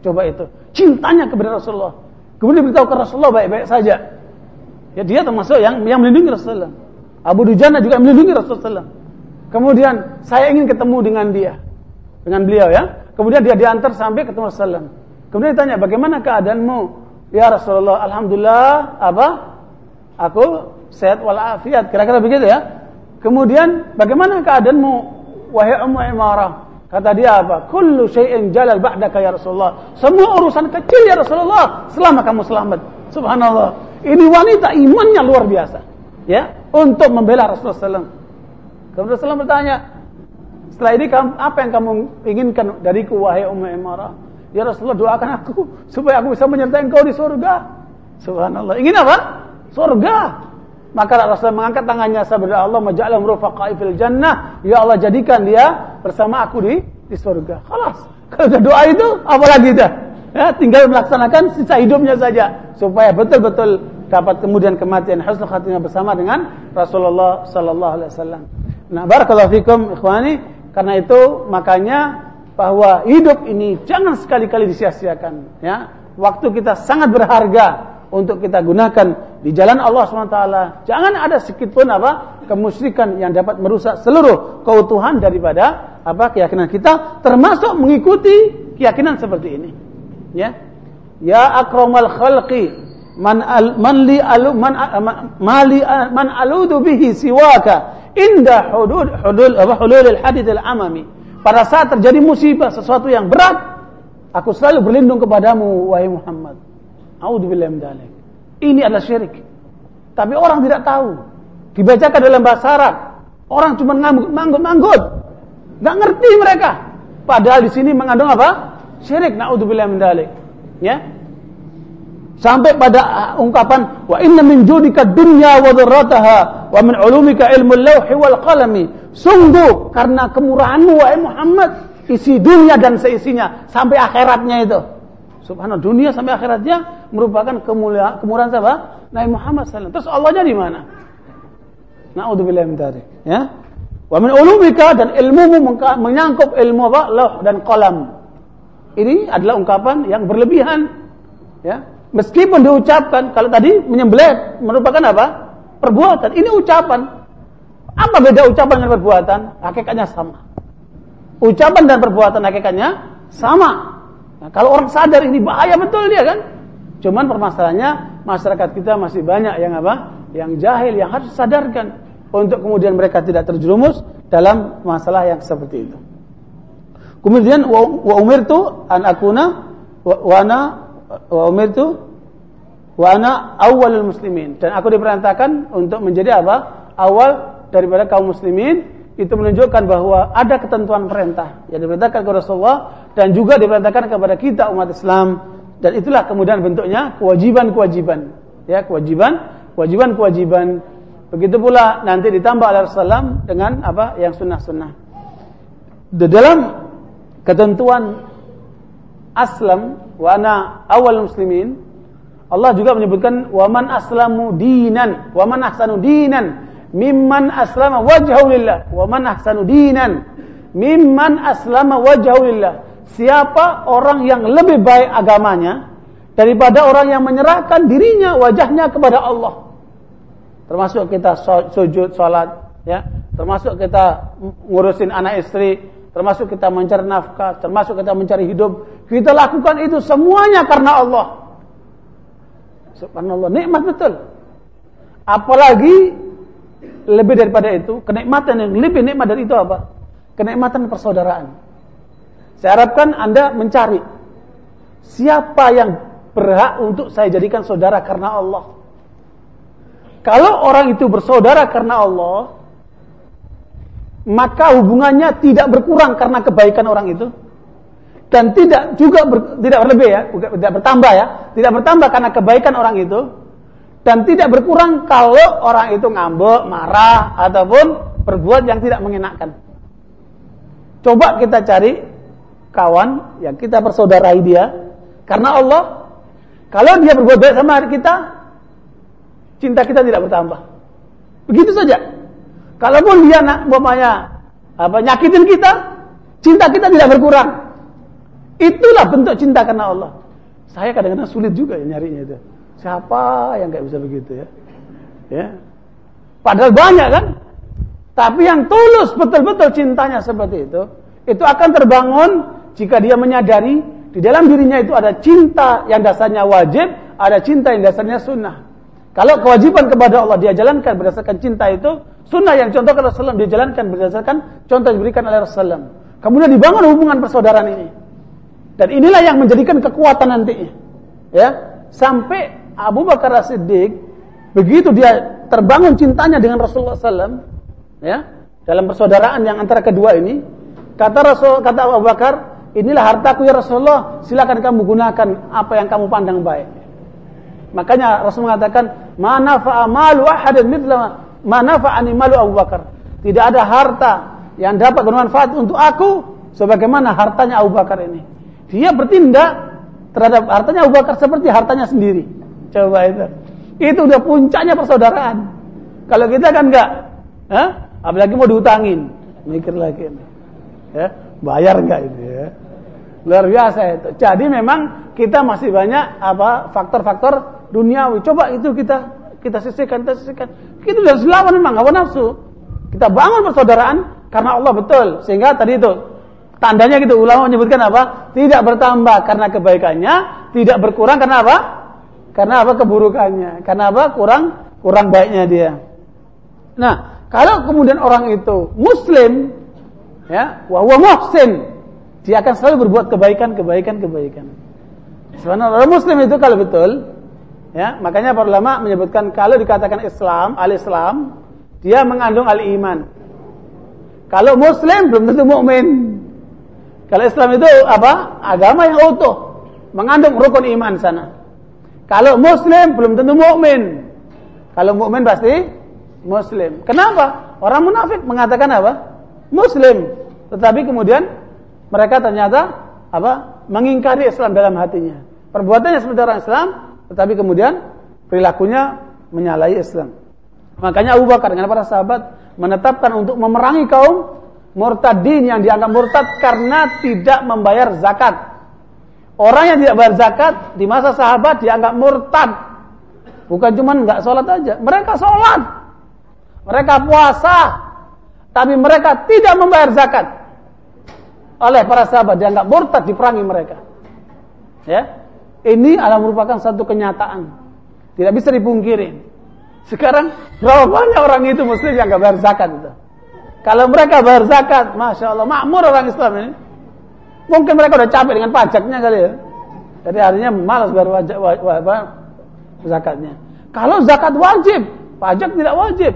Coba itu, cintanya kepada Rasulullah. Kemudian ke Rasulullah baik-baik saja. Ya dia termasuk yang yang melindungi Rasulullah. Abu Dujana juga melindungi Rasulullah. Kemudian saya ingin ketemu dengan dia, dengan beliau ya. Kemudian dia diantar sampai ketemu Rasulullah. Kemudian ditanya bagaimana keadaanmu? Ya Rasulullah, alhamdulillah apa? Aku sehat walafiat. Kira-kira begitu ya. Kemudian bagaimana keadaanmu wahai Ummu Imarah? Kata dia apa? Kullu syai'in jalal ba'daka ya Rasulullah. Semua urusan kecil ya Rasulullah selama kamu selamat. Subhanallah. Ini wanita imannya luar biasa. Ya, untuk membela Rasulullah SAW. Kemudian Rasulullah bertanya, setelah ini apa yang kamu inginkan dariku wahai Ummu Imarah? Ya Rasulullah doakan aku supaya aku bisa menyertai engkau di surga. Subhanallah. Ingin apa? Surga. Maka Rasulullah mengangkat tangannya sabda Allah maja'alam rufaqa'i fil jannah. Ya Allah jadikan dia bersama aku di di surga. Kelas. Kalau sudah doa itu apalagi dah. Ya, tinggal melaksanakan sisa hidupnya saja supaya betul-betul dapat kemudian kematian husnul khatimah bersama dengan Rasulullah sallallahu alaihi wasallam. Nah, barakallahu fikum ikhwani, karena itu makanya bahwa hidup ini jangan sekali-kali disia-siakan ya. Waktu kita sangat berharga untuk kita gunakan di jalan Allah SWT. Jangan ada sedikit pun apa kemusyrikan yang dapat merusak seluruh keutuhan daripada apa keyakinan kita termasuk mengikuti keyakinan seperti ini. Ya. Ya akramal khalqi man al, man li alu man mali man aludu bihi siwaka inda hudud hudul apa hulul hadith al amami. Pada saat terjadi musibah sesuatu yang berat, aku selalu berlindung kepadamu wahai Muhammad. A'udzubillahi min. Ini adalah syirik. Tapi orang tidak tahu. Dibacakan dalam bahasa Arab. Orang cuma manggut-manggut. Gak ngerti mereka. Padahal di sini mengandung apa? Syirik. Na'udzubillah min dalik. Ya. Sampai pada ungkapan wa inna min judika dunya wa dzarrataha wa min ulumika ilmu lauhi wal qalami. Sungguh karena kemurahanmu wahai Muhammad isi dunia dan seisinya sampai akhiratnya itu. Subhanallah, dunia sampai akhiratnya merupakan kemuliaan kemurahan siapa? Nabi Muhammad SAW. Terus Allahnya di mana? Naudzubillah min dzalik, ya. Wa min ulumika dan ilmumu menyangkup ilmu apa? Lauh dan qalam. Ini adalah ungkapan yang berlebihan. Ya. Meskipun diucapkan kalau tadi menyembelih merupakan apa? Perbuatan. Ini ucapan. Apa beda ucapan dengan perbuatan? Hakikatnya sama. Ucapan dan perbuatan hakikatnya sama. Nah, kalau orang sadar ini bahaya betul dia kan. Cuman permasalahannya masyarakat kita masih banyak yang apa? Yang jahil yang harus sadarkan untuk kemudian mereka tidak terjerumus dalam masalah yang seperti itu. Kemudian wa umirtu an akuna wa ana wa umirtu wa ana awwalul muslimin dan aku diperintahkan untuk menjadi apa? Awal daripada kaum muslimin itu menunjukkan bahwa ada ketentuan perintah yang diperintahkan kepada Rasulullah dan juga diperintahkan kepada kita umat Islam. Dan itulah kemudian bentuknya kewajiban-kewajiban. Ya kewajiban kewajiban-kewajiban. Begitu pula nanti ditambah oleh Rasulullah dengan apa? Yang sunnah-sunnah. Di dalam ketentuan aslam wa ana awal muslimin Allah juga menyebutkan waman aslamu dinan. Waman ahsanu dinan mimman aslama wajhahu lillah. Wa man ahsanu dinan mimman aslama wajhahu lillah. Siapa orang yang lebih baik agamanya daripada orang yang menyerahkan dirinya wajahnya kepada Allah. Termasuk kita sujud salat ya. Termasuk kita ngurusin anak istri. Termasuk kita mencari nafkah. Termasuk kita mencari hidup. Kita lakukan itu semuanya karena Allah. Subhanallah. Nikmat betul. Apalagi lebih daripada itu, kenikmatan yang lebih nikmat dari itu apa? Kenikmatan persaudaraan. Saya harapkan Anda mencari siapa yang berhak untuk saya jadikan saudara karena Allah. Kalau orang itu bersaudara karena Allah, maka hubungannya tidak berkurang karena kebaikan orang itu dan tidak juga ber, tidak berlebih ya, tidak bertambah ya, tidak bertambah karena kebaikan orang itu dan tidak berkurang kalau orang itu ngambek, marah ataupun berbuat yang tidak mengenakan. Coba kita cari kawan yang kita persaudarai dia karena Allah. Kalau dia berbuat baik sama kita, cinta kita tidak bertambah. Begitu saja. Kalaupun dia nak umpamanya apa nyakitin kita, cinta kita tidak berkurang. Itulah bentuk cinta karena Allah. Saya kadang-kadang sulit juga ya nyarinya itu. Siapa yang kayak bisa begitu ya? Ya. Padahal banyak kan? Tapi yang tulus betul-betul cintanya seperti itu, itu akan terbangun jika dia menyadari di dalam dirinya itu ada cinta yang dasarnya wajib, ada cinta yang dasarnya sunnah. Kalau kewajiban kepada Allah dia jalankan berdasarkan cinta itu, sunnah yang contohkan Rasulullah dia jalankan berdasarkan contoh yang diberikan oleh Rasulullah. Kemudian dibangun hubungan persaudaraan ini. Dan inilah yang menjadikan kekuatan nantinya. Ya, sampai Abu Bakar As-Siddiq begitu dia terbangun cintanya dengan Rasulullah SAW, ya, dalam persaudaraan yang antara kedua ini, kata Rasul, kata Abu Bakar, inilah hartaku ya Rasulullah, silakan kamu gunakan apa yang kamu pandang baik. Makanya Rasul mengatakan, mana malu ahadin mithla ma nafa'ani malu Abu Bakar. Tidak ada harta yang dapat bermanfaat untuk aku sebagaimana hartanya Abu Bakar ini. Dia bertindak terhadap hartanya Abu Bakar seperti hartanya sendiri. Coba itu. Itu udah puncaknya persaudaraan. Kalau kita kan enggak, Hah? apalagi mau diutangin, mikir lagi. Ya, bayar enggak itu ya. Luar biasa itu. Jadi memang kita masih banyak apa faktor-faktor duniawi. Coba itu kita kita sisihkan, kita sisihkan. Kita sudah lawan memang hawa nafsu. Kita bangun persaudaraan karena Allah betul. Sehingga tadi itu tandanya gitu ulama menyebutkan apa? Tidak bertambah karena kebaikannya, tidak berkurang karena apa? Karena apa keburukannya? Karena apa? Kurang kurang baiknya dia. Nah, kalau kemudian orang itu muslim ya, wa huwa muhsin, dia akan selalu berbuat kebaikan, kebaikan, kebaikan. Sebenarnya orang muslim itu kalau betul Ya, makanya para ulama menyebutkan kalau dikatakan Islam, al-Islam, dia mengandung al-iman. Kalau muslim belum tentu mukmin. Kalau Islam itu apa? Agama yang utuh, mengandung rukun iman sana. Kalau muslim belum tentu mukmin. Kalau mukmin pasti muslim. Kenapa? Orang munafik mengatakan apa? Muslim. Tetapi kemudian mereka ternyata apa? Mengingkari Islam dalam hatinya. Perbuatannya seperti orang Islam, tetapi kemudian perilakunya menyalahi Islam. Makanya Abu Bakar dengan para sahabat menetapkan untuk memerangi kaum murtadin yang dianggap murtad karena tidak membayar zakat. Orang yang tidak bayar zakat di masa sahabat dianggap murtad. Bukan cuma nggak sholat aja, mereka sholat, mereka puasa, tapi mereka tidak membayar zakat. Oleh para sahabat dianggap murtad diperangi mereka. Ya, ini adalah merupakan satu kenyataan. Tidak bisa dipungkiri. Sekarang berapa banyak orang itu muslim yang gak bayar zakat itu. Kalau mereka bayar zakat, Masya Allah, makmur orang Islam ini. Mungkin mereka udah capek dengan pajaknya kali ya. Jadi artinya malas bayar wajib, wajib, zakatnya. Kalau zakat wajib, pajak tidak wajib.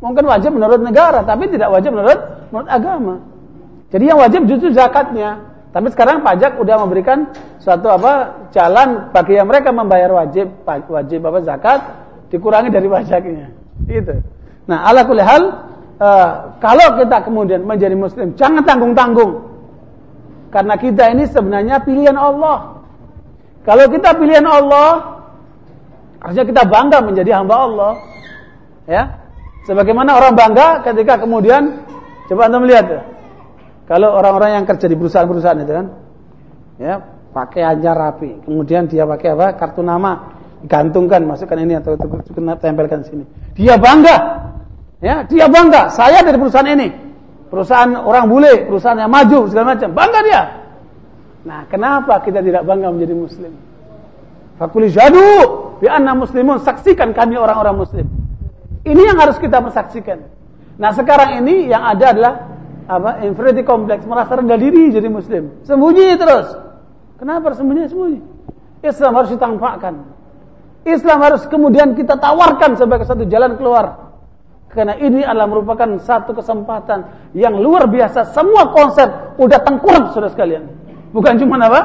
Mungkin wajib menurut negara, tapi tidak wajib menurut menurut agama. Jadi yang wajib justru zakatnya. Tapi sekarang pajak udah memberikan suatu apa jalan bagi yang mereka membayar wajib wajib apa zakat dikurangi dari pajaknya. Itu. Nah, ala kulli uh, kalau kita kemudian menjadi muslim jangan tanggung-tanggung. Karena kita ini sebenarnya pilihan Allah. Kalau kita pilihan Allah, harusnya kita bangga menjadi hamba Allah. Ya. Sebagaimana orang bangga ketika kemudian coba Anda melihat ya kalau orang-orang yang kerja di perusahaan-perusahaan itu kan, ya pakaiannya rapi, kemudian dia pakai apa? Kartu nama, gantungkan, masukkan ini atau tempelkan sini. Dia bangga, ya, dia bangga. Saya dari perusahaan ini, perusahaan orang bule, perusahaan yang maju segala macam, bangga dia. Nah, kenapa kita tidak bangga menjadi muslim? Fakuli jadu bi anna muslimun saksikan kami orang-orang muslim. Ini yang harus kita persaksikan. Nah, sekarang ini yang ada adalah apa inferiority complex, merasa rendah diri jadi muslim. Sembunyi terus. Kenapa sembunyi sembunyi? Islam harus ditampakkan. Islam harus kemudian kita tawarkan sebagai satu jalan keluar. Karena ini adalah merupakan satu kesempatan yang luar biasa. Semua konsep udah tengkurap sudah sekalian. Bukan cuma apa?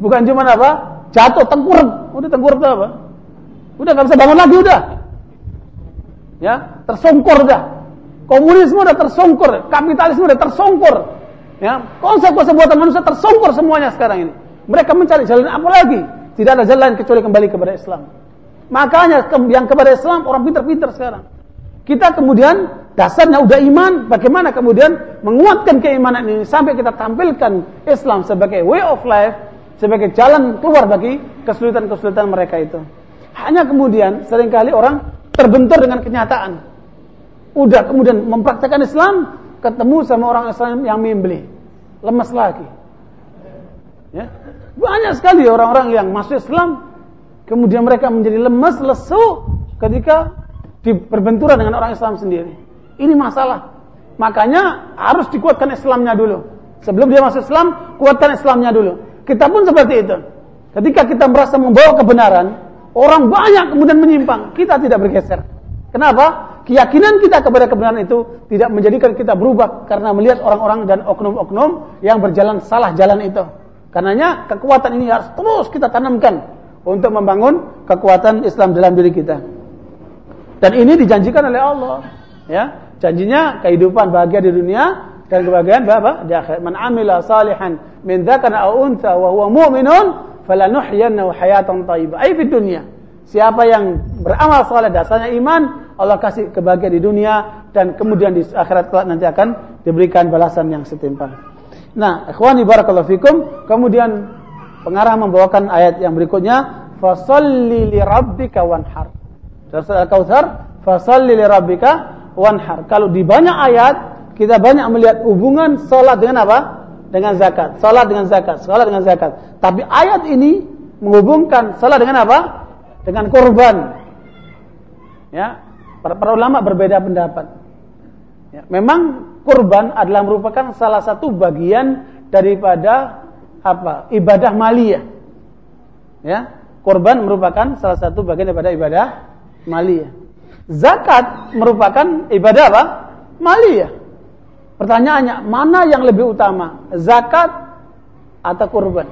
Bukan cuma apa? Jatuh tengkurap. Udah tengkurap itu apa? Udah nggak bisa bangun lagi udah. Ya, tersongkor udah. Komunisme sudah tersongkur, kapitalisme sudah tersongkur. Ya, konsep-konsep buatan manusia tersongkur semuanya sekarang ini. Mereka mencari jalan apa lagi? Tidak ada jalan kecuali kembali kepada Islam. Makanya yang kepada Islam orang pintar-pintar sekarang. Kita kemudian dasarnya udah iman, bagaimana kemudian menguatkan keimanan ini sampai kita tampilkan Islam sebagai way of life, sebagai jalan keluar bagi kesulitan-kesulitan mereka itu. Hanya kemudian sering kali orang terbentur dengan kenyataan udah kemudian mempraktekkan Islam, ketemu sama orang Islam yang membeli, lemas lagi. Ya. Banyak sekali orang-orang yang masuk Islam, kemudian mereka menjadi lemas, lesu ketika berbenturan dengan orang Islam sendiri. Ini masalah. Makanya harus dikuatkan Islamnya dulu. Sebelum dia masuk Islam, kuatkan Islamnya dulu. Kita pun seperti itu. Ketika kita merasa membawa kebenaran, orang banyak kemudian menyimpang, kita tidak bergeser. Kenapa? keyakinan kita kepada kebenaran itu tidak menjadikan kita berubah karena melihat orang-orang dan oknum-oknum yang berjalan salah jalan itu. Karenanya kekuatan ini harus terus kita tanamkan untuk membangun kekuatan Islam dalam diri kita. Dan ini dijanjikan oleh Allah, ya. Janjinya kehidupan bahagia di dunia dan kebahagiaan apa? Di akhirat. Man amila salihan min dzakarin aw untha wa huwa mu'minun falanuhyiyannahu hayatan thayyibah. Ai di dunia. Siapa yang beramal saleh dasarnya iman, Allah kasih kebahagiaan di dunia dan kemudian di akhirat kelak nanti akan diberikan balasan yang setimpal. Nah, ikhwani barakallahu fikum, kemudian pengarah membawakan ayat yang berikutnya, fasalli li rabbika wanhar. Terus Al-Kautsar, fasalli li rabbika wanhar. Kalau di banyak ayat kita banyak melihat hubungan salat dengan apa? Dengan zakat. Salat dengan zakat, salat dengan zakat. Tapi ayat ini menghubungkan salat dengan apa? Dengan kurban. Ya, para, para ulama berbeda pendapat. Ya, memang kurban adalah merupakan salah satu bagian daripada apa? ibadah maliyah. Ya, kurban merupakan salah satu bagian daripada ibadah maliyah. Zakat merupakan ibadah apa? Maliyah. Pertanyaannya, mana yang lebih utama? Zakat atau kurban?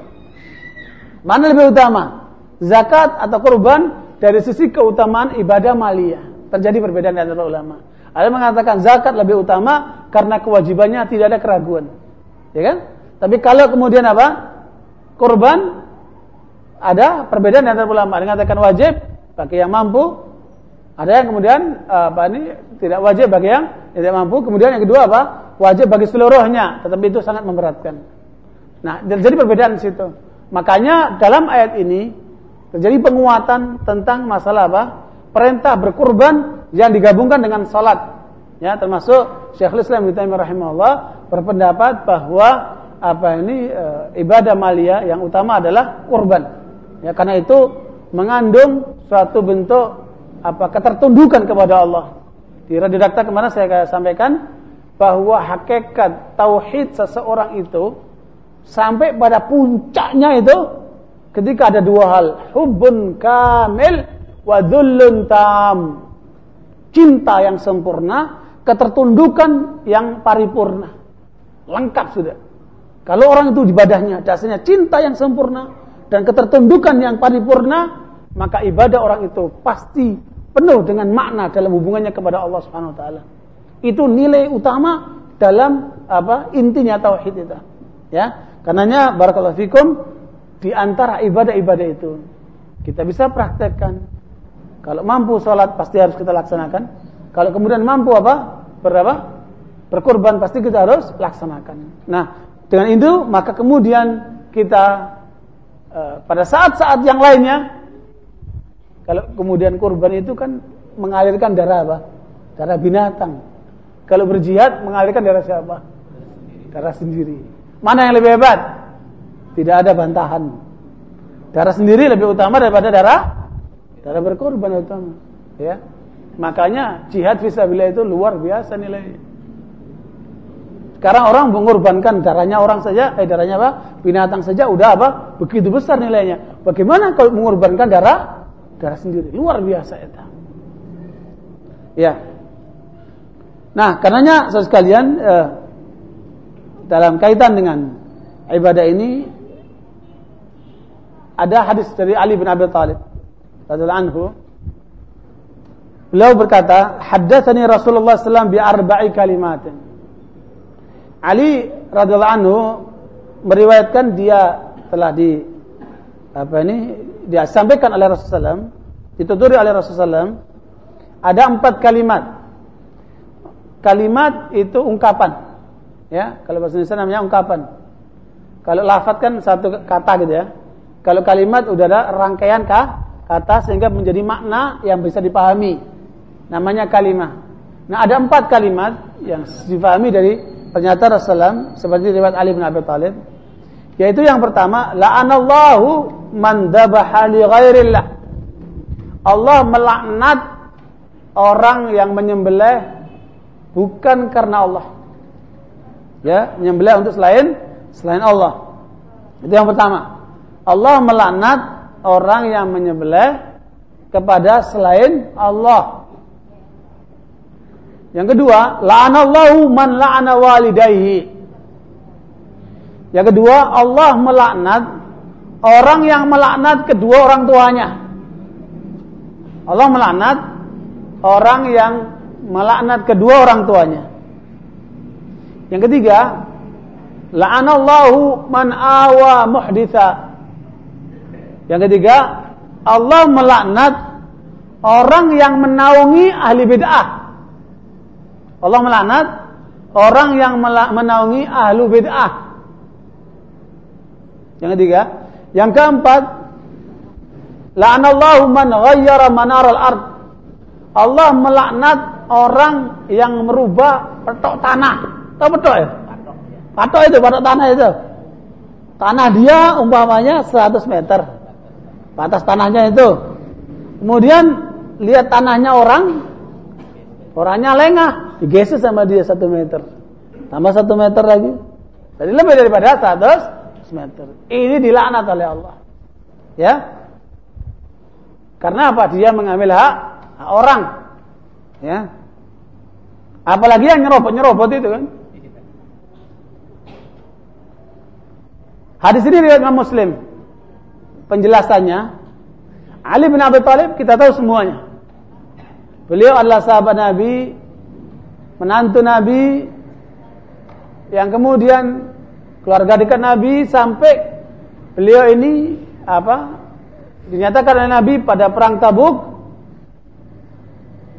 Mana lebih utama? Zakat atau kurban dari sisi keutamaan ibadah maliyah. Terjadi perbedaan antara ulama. Ada yang mengatakan zakat lebih utama karena kewajibannya tidak ada keraguan. Ya kan? Tapi kalau kemudian apa? Kurban ada perbedaan antara ulama. Ada yang mengatakan wajib bagi yang mampu. Ada yang kemudian apa ini tidak wajib bagi yang tidak mampu. Kemudian yang kedua apa? Wajib bagi seluruhnya. Tetapi itu sangat memberatkan. Nah, jadi perbedaan di situ. Makanya dalam ayat ini terjadi penguatan tentang masalah apa? Perintah berkurban yang digabungkan dengan salat. Ya, termasuk Syekhul Islam Ibnu Taimiyah rahimahullah berpendapat bahwa apa ini e, ibadah malia yang utama adalah kurban. Ya, karena itu mengandung suatu bentuk apa ketertundukan kepada Allah. Di redakta ke mana saya sampaikan bahwa hakikat tauhid seseorang itu sampai pada puncaknya itu ketika ada dua hal, hubbun kamil wa dhullun tam cinta yang sempurna, ketertundukan yang paripurna. Lengkap sudah. Kalau orang itu ibadahnya dasarnya cinta yang sempurna dan ketertundukan yang paripurna, maka ibadah orang itu pasti penuh dengan makna dalam hubungannya kepada Allah Subhanahu wa taala. Itu nilai utama dalam apa? intinya tauhid itu. Ya. Karenanya barakallahu fikum di antara ibadah-ibadah itu kita bisa praktekkan kalau mampu sholat pasti harus kita laksanakan. Kalau kemudian mampu apa? Berapa? Berkorban pasti kita harus laksanakan. Nah, dengan itu maka kemudian kita uh, pada saat-saat yang lainnya kalau kemudian kurban itu kan mengalirkan darah apa? Darah binatang. Kalau berjihad mengalirkan darah siapa? Darah sendiri. Mana yang lebih hebat? Tidak ada bantahan. Darah sendiri lebih utama daripada darah Cara berkorban utama. Ya. Makanya jihad fisabilillah itu luar biasa nilainya. Sekarang orang mengorbankan darahnya orang saja, eh darahnya apa? Binatang saja udah apa? Begitu besar nilainya. Bagaimana kalau mengorbankan darah darah sendiri? Luar biasa itu. Ya. Nah, karenanya saudara sekalian eh, dalam kaitan dengan ibadah ini ada hadis dari Ali bin Abi Thalib radhiyallahu anhu beliau berkata haddatsani Rasulullah sallallahu bi arba'i kalimatin Ali radhiyallahu anhu meriwayatkan dia telah di apa ini dia sampaikan oleh Rasulullah SAW, dituturi oleh Rasulullah SAW, ada empat kalimat. Kalimat itu ungkapan, ya. Kalau bahasa Indonesia namanya ungkapan. Kalau lafaz kan satu kata gitu ya. Kalau kalimat udah ada rangkaian kah? kata sehingga menjadi makna yang bisa dipahami. Namanya kalimah. Nah ada empat kalimat yang dipahami dari pernyataan Rasulullah seperti riwayat Ali bin Abi Thalib. Yaitu yang pertama, la'anallahu man dabaha li. Allah melaknat orang yang menyembelih bukan karena Allah. Ya, menyembelih untuk selain selain Allah. Itu yang pertama. Allah melaknat orang yang menyembelih kepada selain Allah. Yang kedua, la'anallahu man la'ana walidayhi. Yang kedua, Allah melaknat orang yang melaknat kedua orang tuanya. Allah melaknat orang yang melaknat kedua orang tuanya. Yang ketiga, la'anallahu man awa muhditha yang ketiga, Allah melaknat orang yang menaungi ahli bid'ah. Allah melaknat orang yang menaungi ahlu bid'ah. Yang ketiga, yang keempat, la'anallahu man ghayyara manar al-ard. Allah melaknat orang yang merubah petok tanah. Tahu petok ya? Patok itu, patok tanah itu. Tanah dia umpamanya 100 meter. Batas tanahnya itu. Kemudian lihat tanahnya orang, orangnya lengah, digeser sama dia satu meter. Tambah satu meter lagi. Jadi lebih daripada 100 meter. Ini dilaknat oleh Allah. Ya. Karena apa? Dia mengambil hak, hak orang. Ya. Apalagi yang nyerobot-nyerobot itu kan. Hadis ini riwayat Imam Muslim. Penjelasannya Ali bin Abi Thalib kita tahu semuanya. Beliau adalah sahabat Nabi, menantu Nabi yang kemudian keluarga dekat Nabi sampai beliau ini apa? Dinyatakan oleh Nabi pada perang Tabuk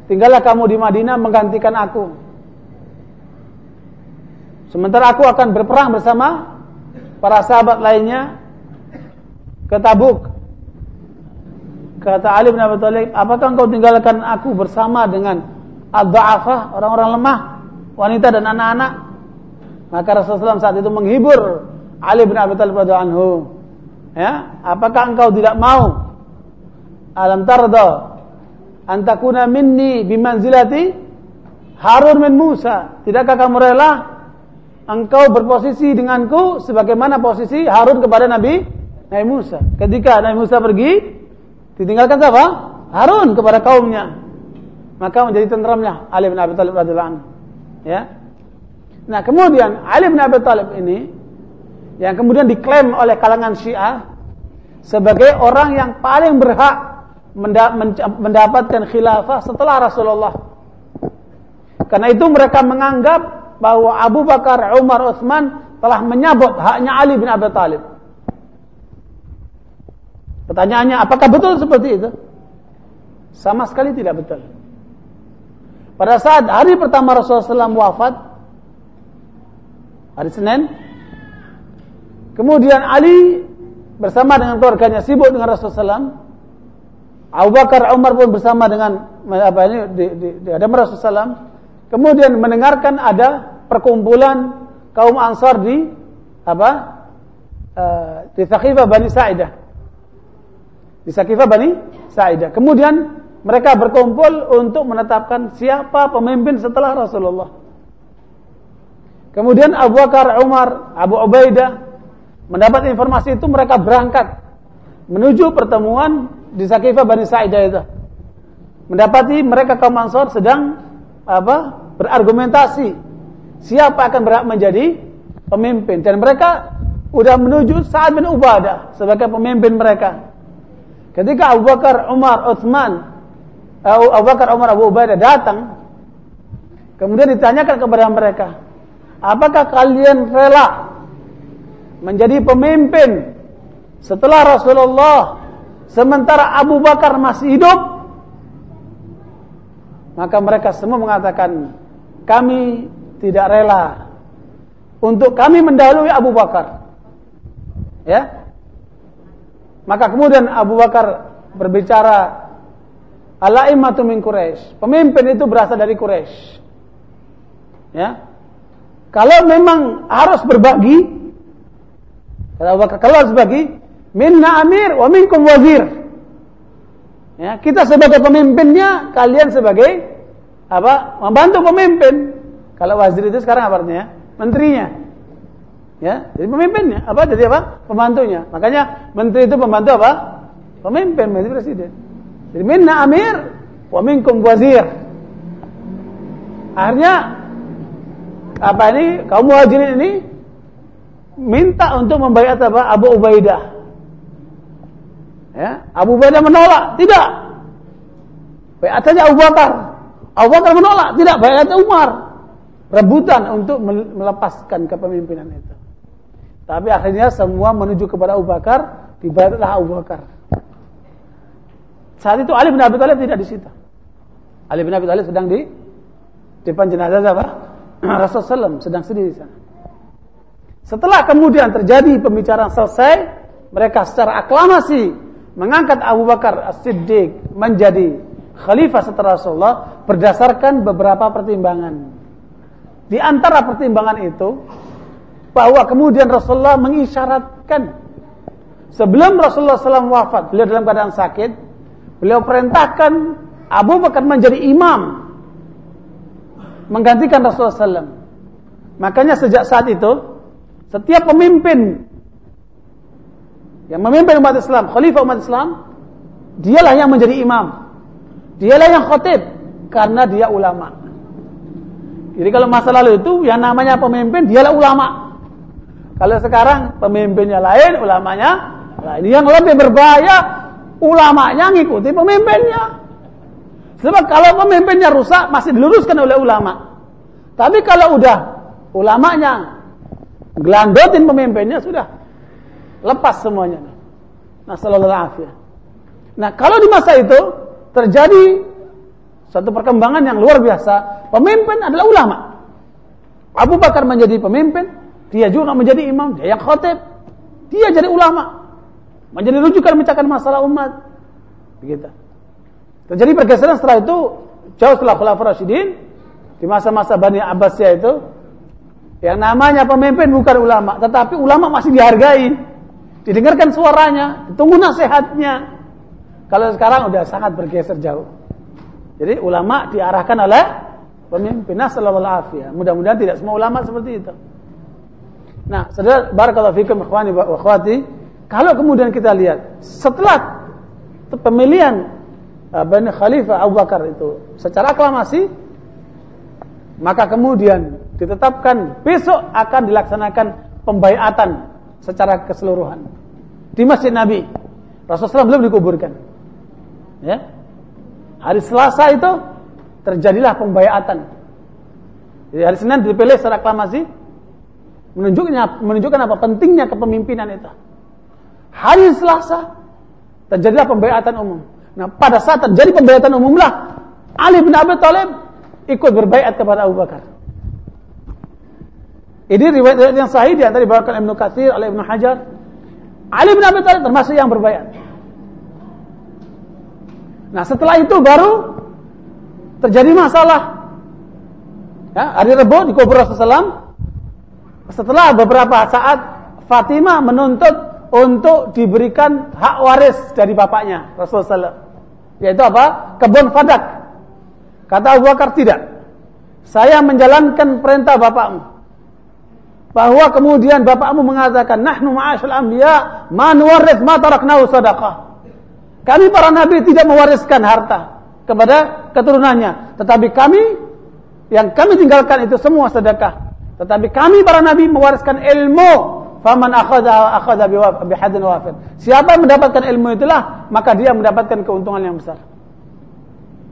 tinggallah kamu di Madinah menggantikan aku. Sementara aku akan berperang bersama para sahabat lainnya ke Tabuk. Kata Ali bin Abi Thalib, apakah engkau tinggalkan aku bersama dengan ad-dha'afah, orang-orang lemah, wanita dan anak-anak? Maka Rasulullah SAW saat itu menghibur Ali bin Abi Thalib anhu. Ya, apakah engkau tidak mau alam tarda antakuna minni bimanzilati Harun min Musa? Tidakkah kamu rela engkau berposisi denganku sebagaimana posisi Harun kepada Nabi Nabi Musa. Ketika Nabi Musa pergi, ditinggalkan siapa? Harun kepada kaumnya. Maka menjadi tenteramnya Ali bin Abi Thalib radhiyallahu. Ya. Nah, kemudian Ali bin Abi Thalib ini yang kemudian diklaim oleh kalangan Syiah sebagai orang yang paling berhak mendapatkan khilafah setelah Rasulullah. Karena itu mereka menganggap bahwa Abu Bakar, Umar, Utsman telah menyabot haknya Ali bin Abi Thalib. Pertanyaannya, apakah betul seperti itu? Sama sekali tidak betul. Pada saat hari pertama Rasulullah SAW wafat, hari Senin, kemudian Ali bersama dengan keluarganya sibuk dengan Rasulullah SAW, Abu Bakar, Umar pun bersama dengan apa ini di, di, di ada Rasulullah SAW, Kemudian mendengarkan ada perkumpulan kaum Ansar di apa? Uh, di Thaqifah Bani Sa'idah. Di Thaqifah Bani Sa'idah. Kemudian mereka berkumpul untuk menetapkan siapa pemimpin setelah Rasulullah. Kemudian Abu Bakar, Umar, Abu Ubaidah mendapat informasi itu mereka berangkat menuju pertemuan di Sakifah Bani Sa'idah itu. Mendapati mereka kaum Ansar sedang apa? berargumentasi siapa akan berhak menjadi pemimpin dan mereka sudah menuju Sa'ad bin Ubadah sebagai pemimpin mereka. Ketika Abu Bakar, Umar, Uthman, eh, Abu Bakar, Umar, Abu Ubadah datang, kemudian ditanyakan kepada mereka, apakah kalian rela menjadi pemimpin setelah Rasulullah sementara Abu Bakar masih hidup? Maka mereka semua mengatakan kami tidak rela untuk kami mendahului Abu Bakar. Ya. Maka kemudian Abu Bakar berbicara Al-a'immatu min Quraisy. Pemimpin itu berasal dari Quraisy. Ya. Kalau memang harus berbagi, kalau harus berbagi, minna amir wa minkum wazir. Ya, kita sebagai pemimpinnya, kalian sebagai apa membantu pemimpin. Kalau wazir itu sekarang apa artinya? Menterinya. Ya, jadi pemimpinnya. Apa jadi apa? Pembantunya. Makanya menteri itu pembantu apa? Pemimpin, menteri presiden. Jadi minna amir wa minkum wazir. Akhirnya apa ini kaum muhajirin ini minta untuk membayar apa? Abu Ubaidah. Ya, Abu Ubaidah menolak, tidak. Bayat saja Abu Bakar. Abu Bakar menolak, tidak bayat Umar. Rebutan untuk melepaskan kepemimpinan itu. Tapi akhirnya semua menuju kepada Abu Bakar, dibayarlah Abu Bakar. Saat itu Ali bin Abi Thalib tidak di situ. Ali bin Abi Thalib sedang di depan jenazah apa? Rasulullah SAW sedang sedih di sana. Setelah kemudian terjadi pembicaraan selesai, mereka secara aklamasi mengangkat Abu Bakar As-Siddiq menjadi khalifah setelah Rasulullah berdasarkan beberapa pertimbangan. Di antara pertimbangan itu bahwa kemudian Rasulullah mengisyaratkan sebelum Rasulullah SAW wafat, beliau dalam keadaan sakit, beliau perintahkan Abu Bakar menjadi imam menggantikan Rasulullah SAW. Makanya sejak saat itu setiap pemimpin yang memimpin umat Islam, khalifah umat Islam, dialah yang menjadi imam. Dialah yang khotib karena dia ulama. Jadi kalau masa lalu itu yang namanya pemimpin dialah ulama. Kalau sekarang pemimpinnya lain, ulamanya lain. Yang lebih berbahaya ulamanya ngikuti pemimpinnya. Sebab kalau pemimpinnya rusak masih diluruskan oleh ulama. Tapi kalau udah ulamanya gelandotin pemimpinnya sudah lepas semuanya. Nah, sallallahu Nah, kalau di masa itu terjadi satu perkembangan yang luar biasa, pemimpin adalah ulama. Abu Bakar menjadi pemimpin, dia juga menjadi imam, dia yang khotib, dia jadi ulama, menjadi rujukan memecahkan masalah umat. Begitu. Terjadi pergeseran setelah itu jauh setelah Khulafaur Rasyidin di masa-masa Bani Abbasiyah itu yang namanya pemimpin bukan ulama, tetapi ulama masih dihargai, didengarkan suaranya, ditunggu nasihatnya. Kalau sekarang udah sangat bergeser jauh. Jadi ulama diarahkan oleh pemimpin sallallahu alaihi Mudah-mudahan tidak semua ulama seperti itu. Nah, saudara barakallahu fikum ikhwani wa akhwati, kalau kemudian kita lihat setelah pemilihan uh, Bani Khalifah Abu Bakar itu secara aklamasi maka kemudian ditetapkan besok akan dilaksanakan pembaiatan secara keseluruhan di Masjid Nabi. Rasulullah belum dikuburkan. Ya. Hari Selasa itu terjadilah pembayatan. Jadi hari Senin dipilih secara aklamasi menunjuknya menunjukkan apa pentingnya kepemimpinan itu. Hari Selasa terjadilah pembayatan umum. Nah, pada saat terjadi pembayatan umum lah Ali bin Abi Thalib ikut berbayat kepada Abu Bakar. Ini riwayat yang sahih di antara dibawakan Ibnu Katsir oleh Ibnu Hajar. Ali bin Abi Thalib termasuk yang berbayat. Nah setelah itu baru terjadi masalah. Ya, hari Rebo di kubur Rasulullah Setelah beberapa saat Fatimah menuntut untuk diberikan hak waris dari bapaknya Rasulullah Yaitu apa? Kebun Fadak. Kata Abu Bakar tidak. Saya menjalankan perintah bapakmu. Bahwa kemudian bapakmu mengatakan, Nahnu ma'asyul anbiya ma nuwarrith ma taraknahu sadaqah. Kami para nabi tidak mewariskan harta kepada keturunannya, tetapi kami yang kami tinggalkan itu semua sedekah. Tetapi kami para nabi mewariskan ilmu. Faman akhadha akhadha bihadin wafir. Siapa yang mendapatkan ilmu itulah, maka dia mendapatkan keuntungan yang besar.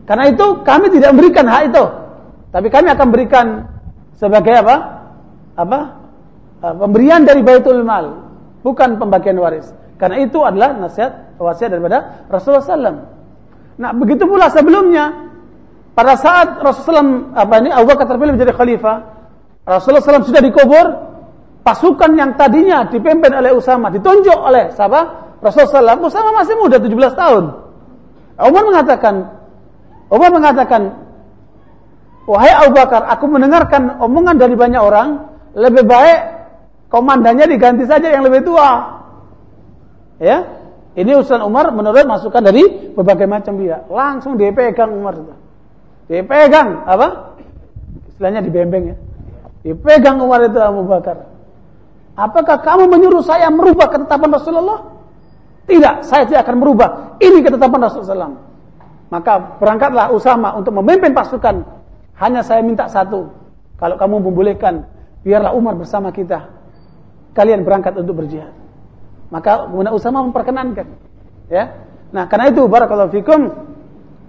Karena itu kami tidak memberikan hak itu. Tapi kami akan berikan sebagai apa? Apa? Pemberian dari Baitul Mal, bukan pembagian waris. Karena itu adalah nasihat wasiat daripada Rasulullah SAW. Nah, begitu pula sebelumnya pada saat Rasulullah SAW, apa ini Abu Bakar terpilih menjadi khalifah, Rasulullah SAW sudah dikubur, pasukan yang tadinya dipimpin oleh Usama ditunjuk oleh siapa? Rasulullah SAW. Usama masih muda 17 tahun. Umar mengatakan, Umar mengatakan, wahai Abu Bakar, aku mendengarkan omongan dari banyak orang, lebih baik komandannya diganti saja yang lebih tua. Ya, ini usulan Umar menurut masukan dari berbagai macam pihak. Langsung dipegang Umar. Dipegang apa? Istilahnya dibembeng ya. Dipegang Umar itu Abu Bakar. Apakah kamu menyuruh saya merubah ketetapan Rasulullah? Tidak, saya tidak akan merubah. Ini ketetapan Rasulullah SAW. Maka berangkatlah Usama untuk memimpin pasukan. Hanya saya minta satu. Kalau kamu membolehkan, biarlah Umar bersama kita. Kalian berangkat untuk berjihad. Maka kemudian Usama memperkenankan. Ya. Nah, karena itu barakallahu fikum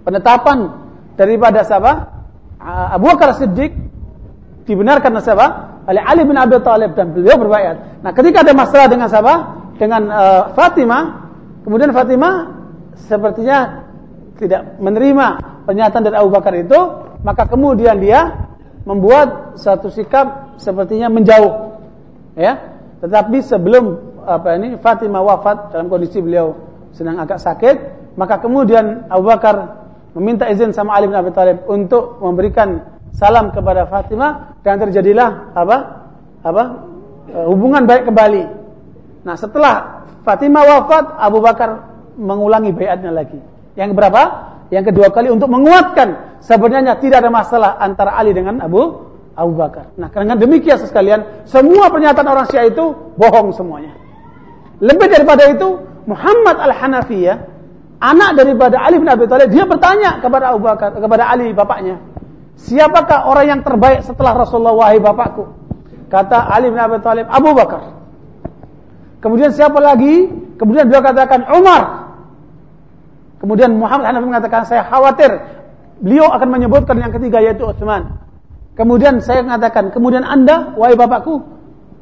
penetapan daripada siapa? Abu Bakar Siddiq dibenarkan oleh siapa? Oleh Ali bin Abi Thalib dan beliau berbayat. Nah, ketika ada masalah dengan siapa? Dengan uh, Fatimah, kemudian Fatimah sepertinya tidak menerima pernyataan dari Abu Bakar itu, maka kemudian dia membuat satu sikap sepertinya menjauh. Ya. Tetapi sebelum apa ini Fatimah wafat dalam kondisi beliau sedang agak sakit, maka kemudian Abu Bakar meminta izin sama Ali bin Abi Thalib untuk memberikan salam kepada Fatimah dan terjadilah apa? Apa? E, hubungan baik kembali. Nah, setelah Fatimah wafat, Abu Bakar mengulangi bayatnya lagi. Yang berapa? Yang kedua kali untuk menguatkan sebenarnya tidak ada masalah antara Ali dengan Abu Abu Bakar. Nah, karena demikian sekalian, semua pernyataan orang Syiah itu bohong semuanya. Lebih daripada itu, Muhammad Al-Hanafiyah, anak daripada Ali bin Abi Thalib, dia bertanya kepada Abu Bakar, kepada Ali bapaknya, siapakah orang yang terbaik setelah Rasulullah wahai bapakku? Kata Ali bin Abi Thalib, Abu Bakar. Kemudian siapa lagi? Kemudian dia katakan Umar. Kemudian Muhammad Hanafi mengatakan saya khawatir beliau akan menyebutkan yang ketiga yaitu Utsman. Kemudian saya mengatakan, kemudian anda, wahai bapakku,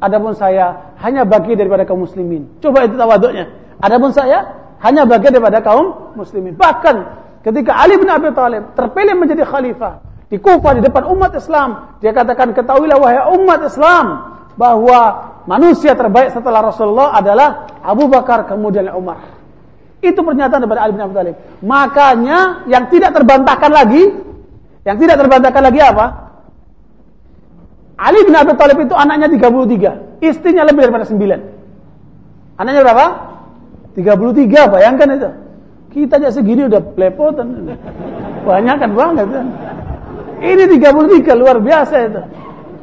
adapun saya hanya bagi daripada kaum muslimin. Coba itu tawaduknya. Adapun saya hanya bagi daripada kaum muslimin. Bahkan ketika Ali bin Abi Thalib terpilih menjadi khalifah di Kufah di depan umat Islam, dia katakan, ketahuilah wahai umat Islam bahwa manusia terbaik setelah Rasulullah adalah Abu Bakar kemudian Umar. Itu pernyataan daripada Ali bin Abi Thalib. Makanya yang tidak terbantahkan lagi, yang tidak terbantahkan lagi apa? Ali bin Abi Thalib itu anaknya 33, istrinya lebih daripada 9. Anaknya berapa? 33, bayangkan itu. Kita aja segini udah pelepotan. Banyak kan banget kan. Ini 33 luar biasa itu.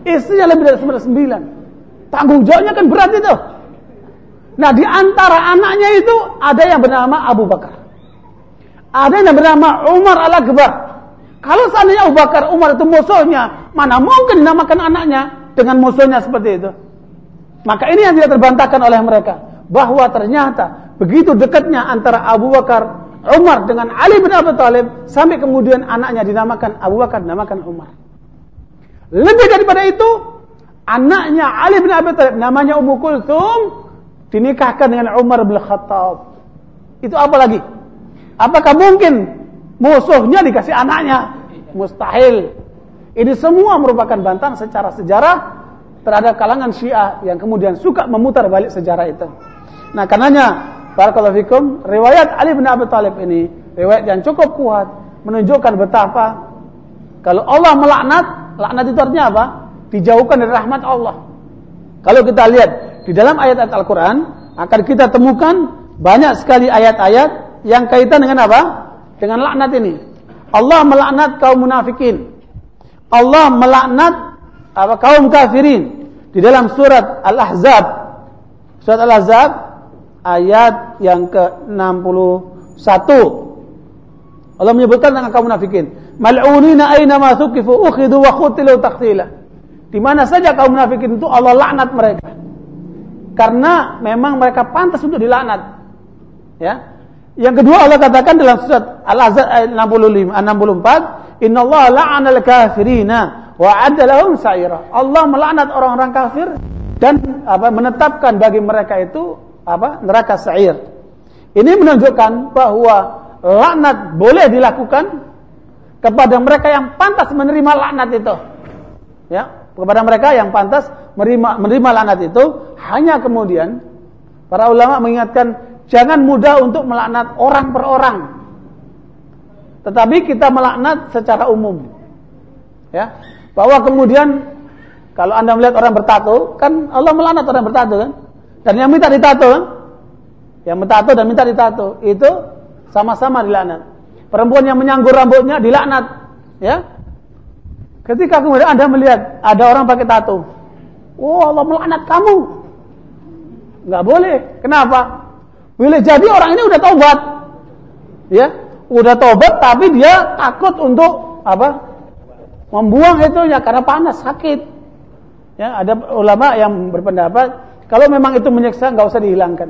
Istrinya lebih dari 9. Tanggung jawabnya kan berat itu. Nah, di antara anaknya itu ada yang bernama Abu Bakar. Ada yang bernama Umar Al-Akbar. Kalau seandainya Abu Bakar Umar itu musuhnya, mana mungkin dinamakan anaknya dengan musuhnya seperti itu? Maka ini yang tidak terbantahkan oleh mereka. Bahwa ternyata begitu dekatnya antara Abu Bakar Umar dengan Ali bin Abi Thalib sampai kemudian anaknya dinamakan Abu Bakar dinamakan Umar. Lebih daripada itu, anaknya Ali bin Abi Thalib namanya Ummu Kulthum dinikahkan dengan Umar bin Khattab. Itu apa lagi? Apakah mungkin musuhnya dikasih anaknya. Mustahil. Ini semua merupakan bantahan secara sejarah terhadap kalangan Syiah yang kemudian suka memutar balik sejarah itu. Nah, karenanya barakallahu fikum, riwayat Ali bin Abi Thalib ini riwayat yang cukup kuat menunjukkan betapa kalau Allah melaknat, laknat itu artinya apa? Dijauhkan dari rahmat Allah. Kalau kita lihat di dalam ayat-ayat Al-Qur'an akan kita temukan banyak sekali ayat-ayat yang kaitan dengan apa? dengan laknat ini. Allah melaknat kaum munafikin. Allah melaknat apa kaum kafirin di dalam surat Al-Ahzab. Surat Al-Ahzab ayat yang ke-61. Allah menyebutkan tentang kaum munafikin. Mal'unina aina ma thuqifu ukhidu wa khutilu taqtila. Di mana saja kaum munafikin itu Allah laknat mereka. Karena memang mereka pantas untuk dilaknat. Ya, yang kedua Allah katakan dalam surat Al-Ahzab ayat 65 64, "Innallaha la'anal kafirina wa 'adda lahum sa'ira." Allah melaknat orang-orang kafir dan apa menetapkan bagi mereka itu apa? neraka sa'ir. Ini menunjukkan bahwa laknat boleh dilakukan kepada mereka yang pantas menerima laknat itu. Ya, kepada mereka yang pantas menerima menerima laknat itu hanya kemudian para ulama mengingatkan Jangan mudah untuk melaknat orang per orang. Tetapi kita melaknat secara umum. Ya. Bahwa kemudian kalau Anda melihat orang bertato, kan Allah melaknat orang bertato kan? Dan yang minta ditato kan? Yang bertato dan minta ditato, itu sama-sama dilaknat. Perempuan yang menyanggur rambutnya dilaknat, ya. Ketika kemudian Anda melihat ada orang pakai tato, oh Allah melaknat kamu. Enggak boleh. Kenapa? Boleh jadi orang ini udah tobat. Ya, udah tobat tapi dia takut untuk apa? Membuang itu ya karena panas, sakit. Ya, ada ulama yang berpendapat kalau memang itu menyiksa nggak usah dihilangkan.